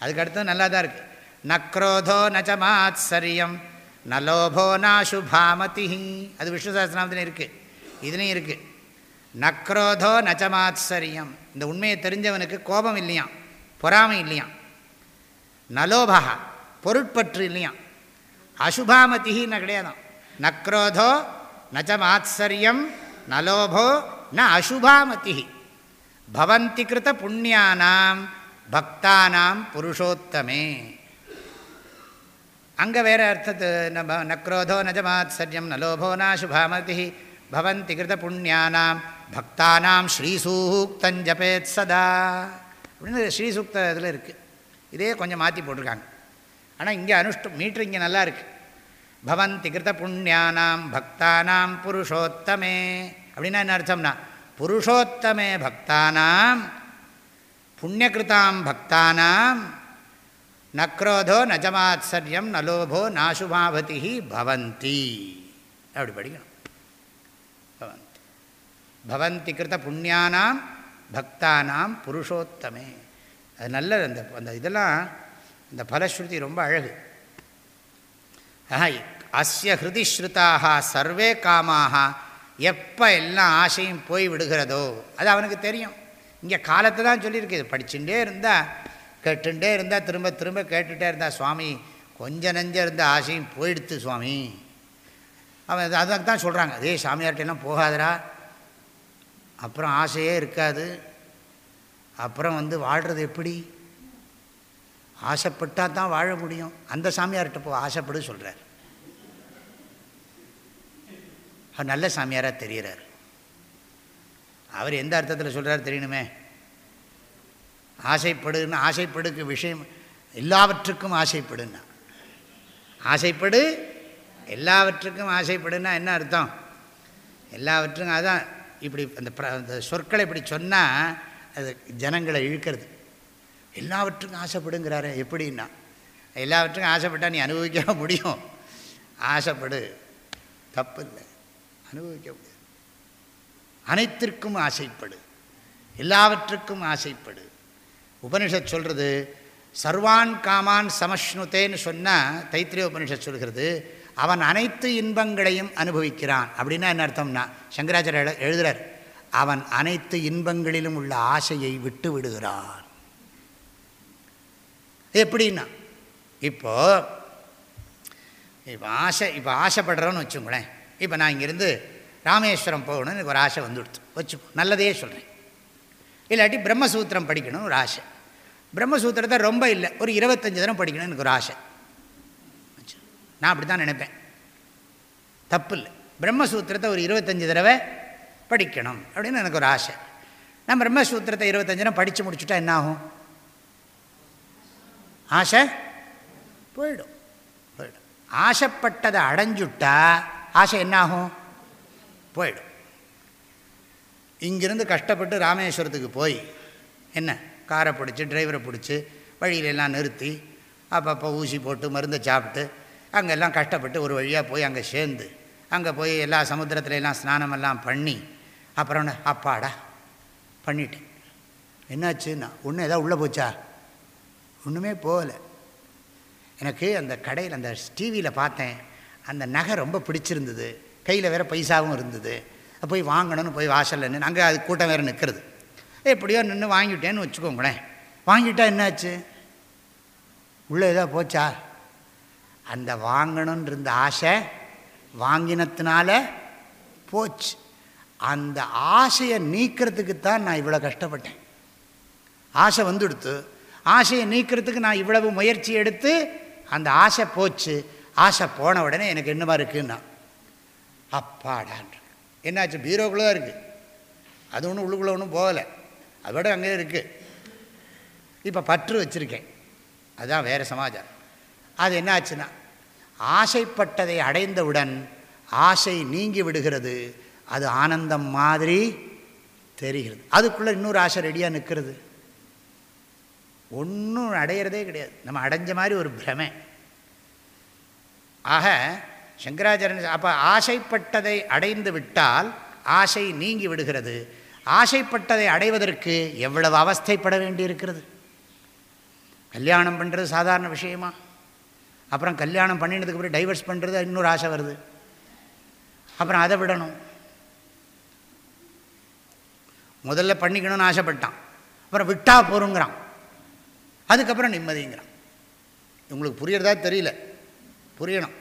அதுக்கடுத்து நல்லா தான் இருக்குது நக்ரோதோ நச்சமாத்சரியம் நலோபோ நாசுபாமதி அது விஷ்ணு சஹஸ்ரநாமத்தில் இருக்குது இதுலேயும் இருக்குது நக்ரோதோ நச்சமாத்சரியம் இந்த உண்மையை தெரிஞ்சவனுக்கு கோபம் இல்லையாம் பொறாமை இல்லையாம் நலோபா பொருட்பற்று இல்லையாம் அசுபாமதின்னு கிடையாதான் நக்ரோதோ நச்சமாத்சரியம் நலோபோ ந அசுபாமதி பவந்தி கிருத புண்ணியானாம் பக்தானாம் புருஷோத்தமே. அங்கே வேறு அர்த்தத்து நக்ரோதோ நஜமாத்சரியம் நலோபோ நாசுபாமதி பவந்தி கிருத புண்ணியானாம் பக்தானாம் ஸ்ரீசூக்தஞ்சபேத் சதா. அப்படின்னு ஸ்ரீசூக்த இதில் இருக்குது இதே கொஞ்சம் மாற்றி போட்டிருக்காங்க. ஆனால் இங்கே அனுஷ்டு மீட்ரு இங்கே நல்லா இருக்குது பவந்தி கிருத புண்ணியானாம் பக்தானாம் புருஷோத்தமே. அப்படின்னா என்ன அர்த்தம்னா புருஷோத்தமே பக்தானாம் புண்ணியகிருதாம் பக்தானாம் நக்ரோதோ நஜமாத்சரியம் நலோபோ நாசுமாவதி பவந்தி. அப்படி படிக்கணும். பவந்தி கிருத புண்ணியானாம் பக்தானாம் புருஷோத்தமே. அது நல்ல அந்த அந்த இதெல்லாம் இந்த பலஸ்ருதி ரொம்ப அழகு. ஆஹா அஸ்ய ஹிருதி ஸ்ருதாக சர்வே காமாக எப்போ எல்லாம் ஆசையும் போய் விடுகிறதோ அது அவனுக்கு தெரியும். இங்கே காலத்தை தான் சொல்லியிருக்கு. இது படிச்சுட்டே இருந்தால் கேட்டுட்டே இருந்தால் திரும்ப திரும்ப கேட்டுகிட்டே இருந்தால் சுவாமி கொஞ்ச நஞ்சம் இருந்த ஆசையும் போயிடுத்து சுவாமி. அவன் அதுக்கு தான் சொல்கிறாங்க அதே சாமியார்ட்டெல்லாம் போகாதரா அப்புறம் ஆசையே இருக்காது. அப்புறம் வந்து வாழ்கிறது எப்படி? ஆசைப்பட்டால் தான் வாழ முடியும். அந்த சாமியார்கிட்ட போ ஆசைப்படு சொல்கிறார் அவர் நல்ல சாமியாராக தெரிகிறார் அவர் எந்த அர்த்தத்தில் சொல்கிறார் தெரியணுமே? ஆசைப்படுன்னு ஆசைப்படுக்கு விஷயம் எல்லாவற்றுக்கும் ஆசைப்படுன்னா. ஆசைப்படு எல்லாவற்றுக்கும் ஆசைப்படுன்னா என்ன அர்த்தம்? எல்லாவற்றுக்கும் அதான் இப்படி அந்த அந்த சொற்களை இப்படி சொன்னால் அது ஜனங்களை இழுக்கிறது. எல்லாவற்றுக்கும் ஆசைப்படுங்கிறாரு எப்படின்னா? எல்லாவற்றுக்கும் ஆசைப்பட்டால் நீ அனுபவிக்க முடியும். ஆசைப்படு. தப்பு இல்லை அனுபவிக்க முடியாது. அனைத்திற்கும் ஆசைப்படு. எல்லாவற்றுக்கும் ஆசைப்படு. உபனிஷத் சொல்கிறது சர்வான் காமான் சமஷ்ணுத்தேன்னு சொன்னால் தைத்திரிய உபனிஷத் சொல்கிறது அவன் அனைத்து இன்பங்களையும் அனுபவிக்கிறான். அப்படின்னா என்ன அர்த்தம்னா சங்கராச்சாரிய எழுதுகிறார் அவன் அனைத்து இன்பங்களிலும் உள்ள ஆசையை விட்டு விடுகிறான். எப்படின்னா இப்போது இப்போ ஆசை இப்போ ஆசைப்படுறோன்னு வச்சுங்களேன் இப்போ நான் இங்கேருந்து ராமேஸ்வரம் போகணும்னு எனக்கு ஒரு ஆசை வந்து கொடுத்து வச்சுப்போம் நல்லதே சொல்கிறேன் இல்லாட்டி பிரம்மசூத்திரம் படிக்கணும்னு ஒரு ஆசை. பிரம்மசூத்திரத்தை ரொம்ப இல்லை ஒரு இருபத்தஞ்சி தினம் படிக்கணும்னு எனக்கு ஒரு ஆசை. நான் அப்படி தான் நினைப்பேன். தப்பு இல்லை பிரம்மசூத்திரத்தை ஒரு இருபத்தஞ்சி தடவை படிக்கணும் அப்படின்னு எனக்கு ஒரு ஆசை. நான் பிரம்மசூத்திரத்தை இருபத்தஞ்சு படித்து முடிச்சுட்டா என்ன ஆகும் ஆசை போயிடும். போயிடும். ஆசைப்பட்டதை அடைஞ்சுட்டா ஆசை என்னாகும்? போயிடும். இங்கிருந்து கஷ்டப்பட்டு ராமேஸ்வரத்துக்கு போய் என்ன காரை பிடிச்சி டிரைவரை பிடிச்சி வழியிலெல்லாம் நிறுத்தி அப்பப்போ ஊசி போட்டு மருந்தை சாப்பிட்டு அங்கெல்லாம் கஷ்டப்பட்டு ஒரு வழியாக போய் அங்கே சேர்ந்து அங்கே போய் எல்லா சமுத்திரத்துல எல்லாம் ஸ்நானமெல்லாம் பண்ணி அப்புறம் அப்பாடா பண்ணிட்டேன். என்னாச்சுன்னா ஒன்று எதாவது உள்ளே போச்சா? ஒன்றுமே போகலை. எனக்கு அந்த கடையில் அந்த டிவியில் பார்த்தேன். அந்த நகை ரொம்ப பிடிச்சிருந்தது. கையில் வேறு பைசாவும் இருந்தது. போய் வாங்கணும்னு போய் வாசலில் நின்று அங்கே அது கூட்டம் வேறு நிற்கிறது எப்படியோ நின்று வாங்கிட்டேன்னு வச்சுக்கோங்களேன். வாங்கிட்டா என்னாச்சு? உள்ளே ஏதோ போச்சா? அந்த வாங்கணுன்னு இருந்த ஆசை வாங்கினத்தினால போச்சு. அந்த ஆசையை நீக்கிறதுக்கு தான் நான் இவ்வளோ கஷ்டப்பட்டேன். ஆசை வந்துடுத்து. ஆசையை நீக்கிறதுக்கு நான் இவ்வளவு முயற்சி எடுத்து அந்த ஆசை போச்சு. ஆசை போன உடனே எனக்கு என்னமா இருக்குன்னா அப்பாடான் என்னாச்சு? பீரோக்குள்ளே இருக்குது அது ஒன்றும் உள்ளுக்குள்ளே ஒன்றும் போகலை. அதோட அங்கே இருக்குது இப்போ பற்று வச்சுருக்கேன். அதுதான் வேறு சமாச்சாரம். அது என்ன ஆச்சுன்னா ஆசைப்பட்டதை அடைந்தவுடன் ஆசை நீங்கி விடுகிறது. அது ஆனந்தம் மாதிரி தெரிகிறது. அதுக்குள்ளே இன்னொரு ஆசை ரெடியாக நிற்கிறது. ஒன்றும் அடையிறதே கிடையாது. நம்ம அடைஞ்ச மாதிரி ஒரு பிரமை. ஆக சங்கராச்சாரியன் அப்போ ஆசைப்பட்டதை அடைந்து விட்டால் ஆசை நீங்கி விடுகிறது. ஆசைப்பட்டதை அடைவதற்கு எவ்வளவு அவஸ்தைப்பட வேண்டியிருக்கிறது? கல்யாணம் பண்ணுறது சாதாரண விஷயமா? அப்புறம் கல்யாணம் பண்ணினதுக்கு அப்புறம் டைவர்ஸ் பண்ணுறது இன்னொரு ஆசை வருது. அப்புறம் அதை விடணும். முதல்ல பண்ணிக்கணும்னு ஆசைப்பட்டான். அப்புறம் விட்டா போருங்கிறான். அதுக்கப்புறம் நிம்மதிங்கிறான். உங்களுக்கு புரியறதா தெரியல. புரியணும்.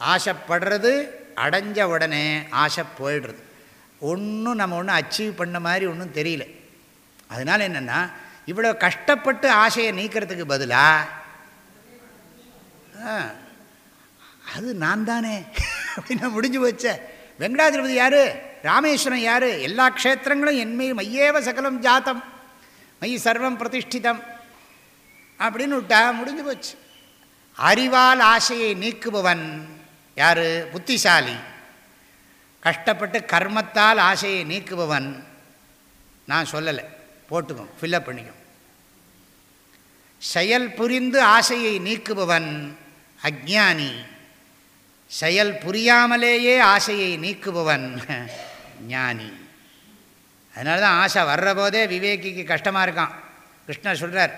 ஆசைப்படுறது அடைஞ்ச உடனே ஆசை போயிடுறது. ஒன்றும் நம்ம ஒன்றும் அச்சீவ் பண்ண மாதிரி ஒன்றும் தெரியல. அதனால் என்னென்னா இவ்வளோ கஷ்டப்பட்டு ஆசையை நீக்கிறதுக்கு பதிலாக அது நான் தானே *laughs* அப்படின்னு முடிஞ்சு போச்ச. வெங்கடாதிபதி யார்? ராமேஸ்வரம் யார்? எல்லா க்ஷேத்திரங்களும் என்மை மையேவ சகலம் ஜாத்தம். மை சர்வம் பிரதிஷ்டிதம். அப்படின்னு விட்டா முடிஞ்சு போச்சு. அறிவால் ஆசையை நீக்குபவன் யார்? புத்திசாலி. கஷ்டப்பட்டு கர்மத்தால் ஆசையை நீக்குபவன். நான் சொல்லலை. போட்டுக்கும் ஃபில்லப் பண்ணிக்கும் செயல் புரிந்து ஆசையை நீக்குபவன். அஜானி செயல் புரியாமலேயே ஆசையை நீக்குபவன் *laughs* ஞானி. அதனால தான் ஆசை வர்ற போதே விவேகிக்கு கஷ்டமாக இருக்கான். கிருஷ்ணர் சொல்கிறார்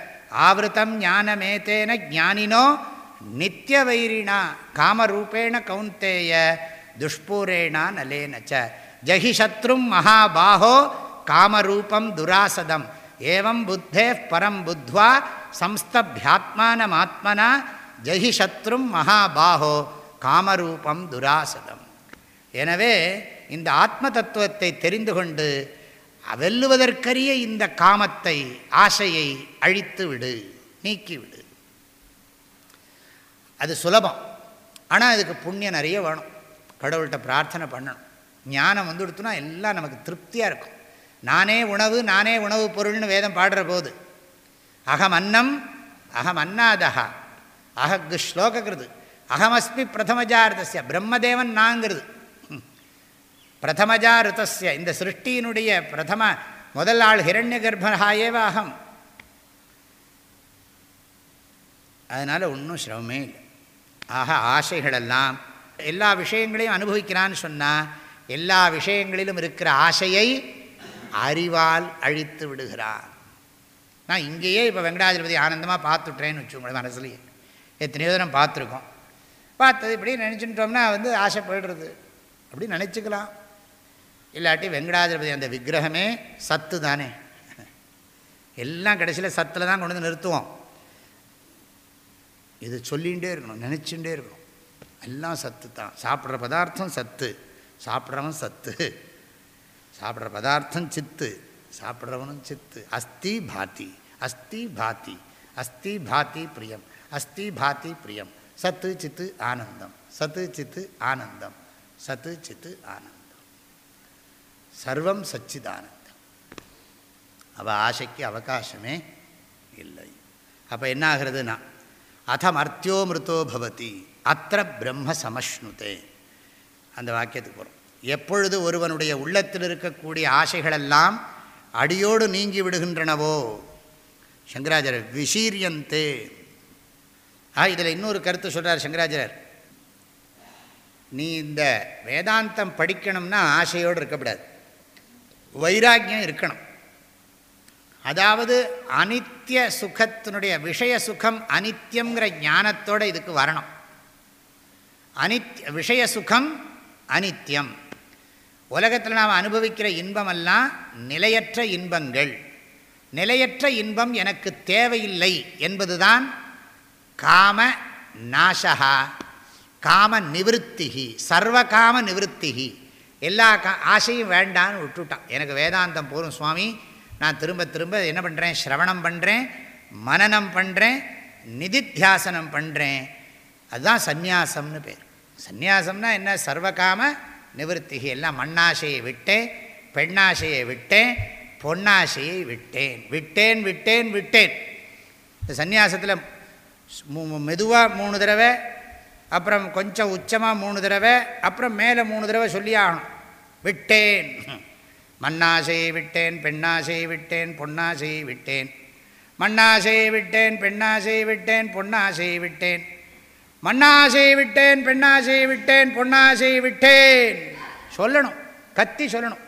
ஆவிரத்தம் ஞானமேத்தேன ஜானினோ நித்திய வைரினா காமரூபேண கவுந்தேய துஷ்பூரேணா நலேனச்ச. ஜஹி சத்ரும் மகாபாஹோ காமரூபம் துராசதம். ஏவம் புத்தே பரம் புத்வா சம்ஸ்தபியாத்மானமாத்மனா ஜஹி சத்ரும் மகாபாகோ காமரூபம் துராசதம். எனவே இந்த ஆத்ம தத்துவத்தை தெரிந்து கொண்டு வெல்லுவதற்கரிய இந்த காமத்தை ஆசையை அழித்து விடு நீக்கிவிடு அது சுலபம். ஆனால் அதுக்கு புண்ணியம் நிறைய வேணும். கடவுள்கிட்ட பிரார்த்தனை பண்ணணும். ஞானம் வந்துடுத்துனா எல்லாம் நமக்கு திருப்தியாக இருக்கும். நானே உணவு நானே உணவு பொருள்னு வேதம் பாடுற போது அகம் அன்னம் அகம் அன்னாதகா அகக்கு ஸ்லோகக்கிறது அகமஸ்மி பிரதமஜாரிதஸ்ய பிரம்மதேவன் நாங்கிறது. பிரதமஜாரிதஸ்ய இந்த சிருஷ்டியினுடைய பிரதம முதல் ஆள் ஹிரண்ய கர்ப்பனாயேவ அகம். அதனால் ஒன்றும் சிரமமே இல்லை. ஆக ஆசைகளெல்லாம் எல்லா விஷயங்களையும் அனுபவிக்கிறான்னு சொன்னால் எல்லா விஷயங்களிலும் இருக்கிற ஆசையை அறிவால் அழித்து விடுகிறான். நான் இங்கேயே இப்போ வெங்கடாஜலபதி ஆனந்தமாக பார்த்துட்றேன்னு வச்சுக்கோங்களேன் மனசுலேயே. எத்தனையோ தினம் பார்த்துருக்கோம். பார்த்தது இப்படி நினச்சிட்டோம்னா வந்து ஆசைப்படுறது. அப்படி நினச்சிக்கலாம். இல்லாட்டி வெங்கடாஜலபதி அந்த விக்கிரகமே சத்து தானே. எல்லாம் கடைசியில் சத்தில் தான் கொண்டு வந்து நிறுத்துவோம். இது சொல்லிகிட்டே இருக்கணும் நினச்சிகிட்டே இருக்கணும். எல்லாம் சத்து தான். சாப்பிட்ற பதார்த்தம் சத்து. சாப்பிட்றவன் சத்து. சாப்பிட்ற பதார்த்தம் சித்து. சாப்பிட்றவனும் சித்து. அஸ்தி பாத்தி அஸ்தி பாத்தி அஸ்தி பாத்தி பிரியம். அஸ்தி பாத்தி பிரியம். சத்து சித்து ஆனந்தம். சத்து சித்து ஆனந்தம். சத்து சித்து ஆனந்தம். சர்வம் சச்சிதானந்தம். அவள் ஆசைக்கு அவகாசமே இல்லை. அப்போ என்ன ஆகிறதுனா அர்த்தியோ மிருத்தோ பவதி அத்த பிரம்ம சமஷ்ணுதே. அந்த வாக்கியத்துக்கு போகிறோம் எப்பொழுது ஒருவனுடைய உள்ளத்தில் இருக்கக்கூடிய ஆசைகளெல்லாம் அடியோடு நீங்கி விடுகின்றனவோ சங்கராச்சாரிய விசீரியந்தே ஆ இதில் இன்னொரு கருத்து சொல்கிறார் சங்கராச்சாரியர். நீ இந்த வேதாந்தம் படிக்கணும்னா ஆசையோடு இருக்கக்கூடாது. வைராக்கியம் இருக்கணும். அதாவது அனித்திய சுகத்தினுடைய விஷய சுகம் அனித்தியங்கிற ஞானத்தோடு இதுக்கு வரணும். அனித்ய விஷய சுகம் அனித்யம். உலகத்தில் நாம் அனுபவிக்கிற இன்பமெல்லாம் நிலையற்ற இன்பங்கள். நிலையற்ற இன்பம் எனக்கு தேவையில்லை என்பதுதான் காம நாசகா காம நிவத்திகி சர்வகாம நிவத்திகி எல்லா கா ஆசையும் வேண்டான்னு விட்டுட்டான். எனக்கு வேதாந்தம் போகும் சுவாமி. நான் திரும்ப திரும்ப என்ன பண்ணுறேன் ஸ்ரவணம் பண்ணுறேன் மனநம் பண்ணுறேன் நிதித்தியாசனம் பண்ணுறேன் அதுதான் சந்நியாசம்னு பேர். சந்நியாசம்னா என்ன? சர்வகாம நிவர்த்திகி எல்லாம் மண்ணாசையை விட்டேன் பெண்ணாசையை விட்டேன் பொன்னாசையை விட்டேன். விட்டேன் விட்டேன் விட்டேன். இந்த சந்நியாசத்தில் மெதுவாக மூணு தடவை அப்புறம் கொஞ்சம் உச்சமாக மூணு தடவை அப்புறம் மேலே மூணு தடவை சொல்லி ஆகணும். விட்டேன். மண்ணாசையை விட்டேன் பெண்ணாசையை விட்டேன் பொன்னாசையை விட்டேன். மண்ணாசையை விட்டேன் பெண்ணாசையை விட்டேன் பொன்னாசையை விட்டேன். மண்ணாசையை விட்டேன் பெண்ணாசையை விட்டேன் பொன்னாசையை விட்டேன். சொல்லணும். கத்தி சொல்லணும்.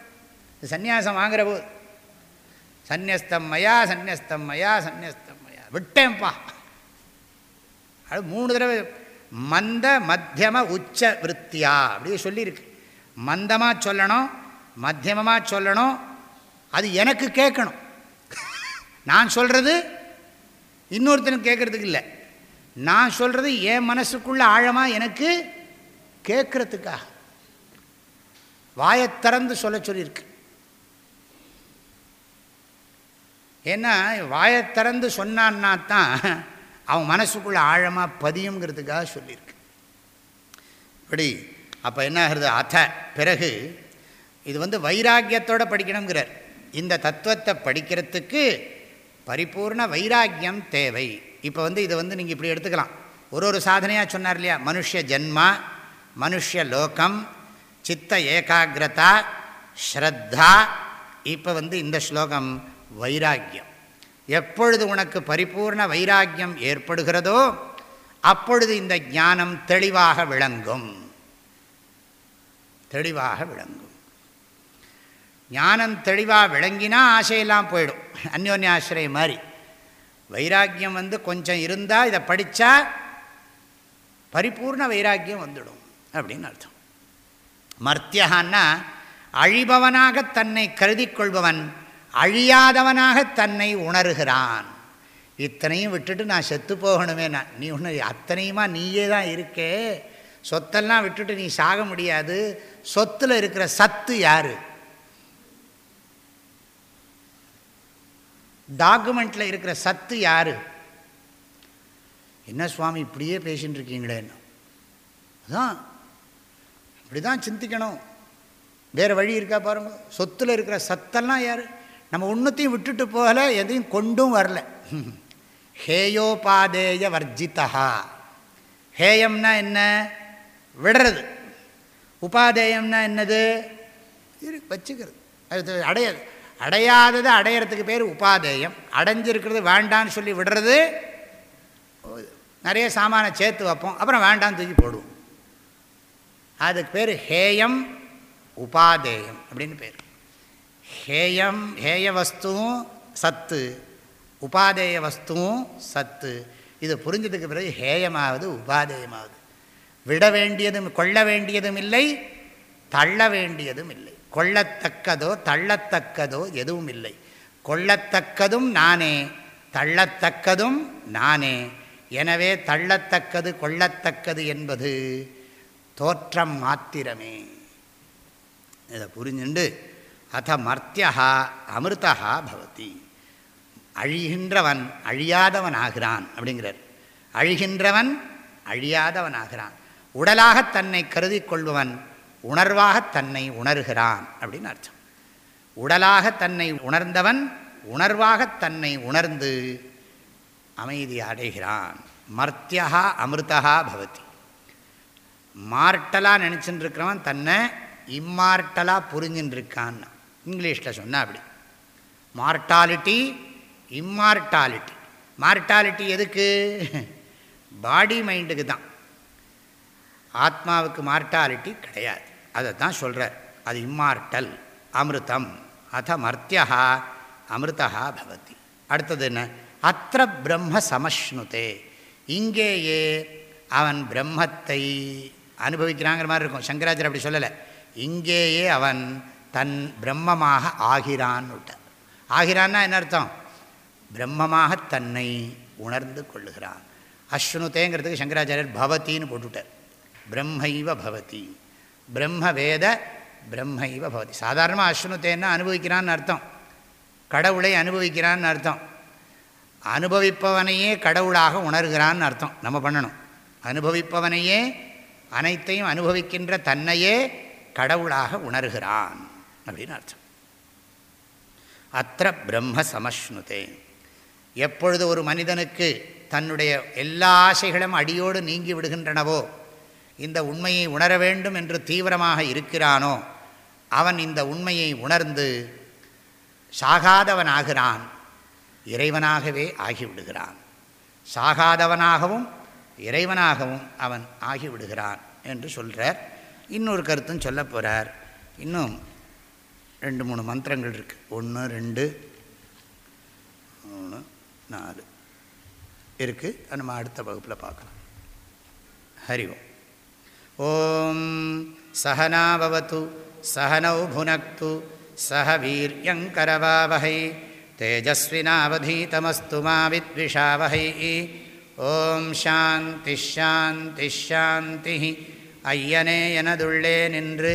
சந்நியாசம் வாங்குற போது. சந்நியஸ்தம் மயா சந்நியஸ்தம் மயா சந்நியஸ்தம் மயா. விட்டேன்ப்பா. அது மூணு தடவை மந்த மத்தியம உச்ச விற்த்தியா அப்படி சொல்லியிருக்கு. மந்தமாக சொல்லணும் மத்தியமமாக சொல்லணும் அது எனக்கு கேட்கணும். நான் சொல்கிறது இன்னொருத்தனுக்கு கேட்குறதுக்கு இல்லை. நான் சொல்கிறது என் மனசுக்குள்ள ஆழமாக எனக்கு கேட்குறதுக்கா வாயை திறந்து சொல்ல சொல்லியிருக்கு. ஏன்னா வாயை திறந்து சொன்னான்னா தான் அவன் மனசுக்குள்ளே ஆழமாக பதியுங்கிறதுக்காக சொல்லியிருக்கு. இப்படி அப்போ என்ன ஆகுறது? அத பிறகு இது வந்து வைராக்கியத்தோடு படிக்கணுங்கிறார் இந்த தத்துவத்தை படிக்கிறதுக்கு பரிபூர்ண வைராக்கியம் தேவை. இப்போ வந்து இதை வந்து நீங்கள் இப்படி எடுத்துக்கலாம். ஒரு ஒரு சாதனையாக சொன்னார் இல்லையா? மனுஷ ஜென்மா மனுஷ லோகம் சித்த ஏகாகிரதா ஸ்ரத்தா. இப்போ வந்து இந்த ஸ்லோகம் வைராக்கியம். எப்பொழுது உனக்கு பரிபூர்ண வைராக்கியம் ஏற்படுகிறதோ அப்பொழுது இந்த ஞானம் தெளிவாக விளங்கும். தெளிவாக விளங்கும். ஞானம் தெளிவாக விளங்கினா ஆசையெல்லாம் போயிடும். அந்யோன்யாசிரிய மாதிரி. வைராக்கியம் வந்து கொஞ்சம் இருந்தால் இதை படித்தா பரிபூர்ண வைராக்கியம் வந்துடும் அப்படின்னு அர்த்தம். மர்த்தியகான்னா அழிபவனாக தன்னை கருதி கொள்பவன் அழியாதவனாக தன்னை உணர்கிறான். இத்தனையும் விட்டுட்டு நான் செத்து போகணுமே நான். நீ ஒன்று அத்தனையுமா நீயே தான் இருக்கே. சொத்தெல்லாம் விட்டுட்டு நீ சாக முடியாது. சொத்தில் இருக்கிற சத்து யார்? டாக்குமெண்ட்டில் இருக்கிற சத்து யார்? என்ன சுவாமி இப்படியே பேசின்னு இருக்கீங்களேன்னு அதான். இப்படி தான் சிந்திக்கணும். வேறு வழி இருக்கா பாருங்கள் சொத்தில் இருக்கிற சத்தெல்லாம் யார்? நம்ம ஒன்றுத்தையும் விட்டுட்டு போகலை எதையும் கொண்டும் வரல. ஹேயோபாதேய வர்ஜிதா ஹேயம்னா என்ன? விடுறது. உபாதேயம்னா என்னது? வச்சுக்கிறது. அது அடையாது. அடையாதது அடையிறதுக்கு பேர் உபாதேயம். அடைஞ்சிருக்கிறது வேண்டான்னு சொல்லி விடுறது. நிறைய சாமானை சேர்த்து வைப்போம் அப்புறம் வேண்டாம் தூக்கி போடுவோம். அதுக்கு பேர் ஹேயம் உபாதேயம் அப்படின்னு பேர். ஹேயம் ஹேய வஸ்துவும் சத்து உபாதேய வஸ்துவும் சத்து. இது புரிஞ்சதுக்கு பிறகு ஹேயமாவது உபாதேயமாவது. விட வேண்டியதும் கொள்ள வேண்டியதும் இல்லை தள்ள வேண்டியதும் இல்லை. கொள்ளத்தக்கதோ தள்ளத்தக்கதோ எதுவும் இல்லை. கொள்ளத்தக்கதும் நானே தள்ளத்தக்கதும் நானே. எனவே தள்ளத்தக்கது கொள்ளத்தக்கது என்பது தோற்றம் மாத்திரமே. இதை புரிஞ்சுண்டு அத மர்த்தியா அமிர்தா பவதி. அழிகின்றவன் அழியாதவன் ஆகிறான் அப்படிங்கிறார். அழிகின்றவன் அழியாதவன் ஆகிறான் உடலாக தன்னை கருதி கொள்பவன் உணர்வாக தன்னை உணர்கிறான் அப்படின்னு அர்த்தம். உடலாக தன்னை உணர்ந்தவன் உணர்வாக தன்னை உணர்ந்து அமைதி அடைகிறான். மர்த்தியா அமிர்தா பவதி. மார்ட்டலாக நினச்சின்னு இருக்கிறவன் தன்னை இம்மார்ட்டலாக புரிஞ்சின்னு இருக்கான் இங்கிலீஷில் சொன்னால் அப்படி. மார்டாலிட்டி இம்மார்டாலிட்டி மார்டாலிட்டி எதுக்கு? பாடி மைண்டுக்கு தான். ஆத்மாவுக்கு மார்டாலிட்டி கிடையாது. அதை தான் சொல்கிறார் அது இம்மார்டல் அமிர்தம். அத மர்த்தியா அமிர்தா பவதி. அடுத்தது என்ன? அத்த பிரம்ம சமஷ்ணுதே. இங்கேயே அவன் பிரம்மத்தை அனுபவிக்கிறாங்கிற மாதிரி இருக்கும். சங்கராச்சர் அப்படி சொல்லலை. இங்கேயே அவன் தன் பிரம்மமாக ஆகிறான்னு விட்டார் ஆகிறான்னா என்ன அர்த்தம்? பிரம்மமாக தன்னை உணர்ந்து கொள்ளுகிறான். அஸ்வனுத்தேங்கிறதுக்கு சங்கராச்சாரியர் பவத்தின்னு போட்டுவிட்டார் பிரம்மைவ பவதி. பிரம்ம வேத பிரம்மைவ பவதி. சாதாரணமாக அஸ்வனுத்தேன்னா அனுபவிக்கிறான்னு அர்த்தம். கடவுளை அனுபவிக்கிறான்னு அர்த்தம். அனுபவிப்பவனையே கடவுளாக உணர்கிறான்னு அர்த்தம். நம்ம பண்ணணும். அனுபவிப்பவனையே அனைத்தையும் அனுபவிக்கின்ற தன்னையே கடவுளாக உணர்கிறான். அப்படின்னு அர்த்தம் அத்த பிரம்ம சமஷ்ணுதே. எப்பொழுது ஒரு மனிதனுக்கு தன்னுடைய எல்லா ஆசைகளும் அடியோடு நீங்கி விடுகின்றனவோ இந்த உண்மையை உணர வேண்டும் என்று தீவிரமாக இருக்கிறானோ அவன் இந்த உண்மையை உணர்ந்து சாகாதவனாகிறான் இறைவனாகவே ஆகிவிடுகிறான். சாகாதவனாகவும் இறைவனாகவும் அவன் ஆகிவிடுகிறான் என்று சொல்கிறார் இன்னொரு கருத்தும் சொல்ல போகிறார் இன்னும் ரெண்டு மூணு மந்திரங்கள் இருக்குது ஒன்று ரெண்டு மூணு நாலு. இருக்குது நம்ம அடுத்த வகுப்பில் பார்க்கலாம். ஹரி ஓம். ஓம் சகனாபவத்து சகனௌ புனக்து சக வீரியங்கரவாவகை தேஜஸ்வினாவதீதமஸ்து மாவித்விஷாவகை ஓம் சாந்தி ஷாந்தி ஷாந்தி ஐயனே எனதுள்ளே நின்று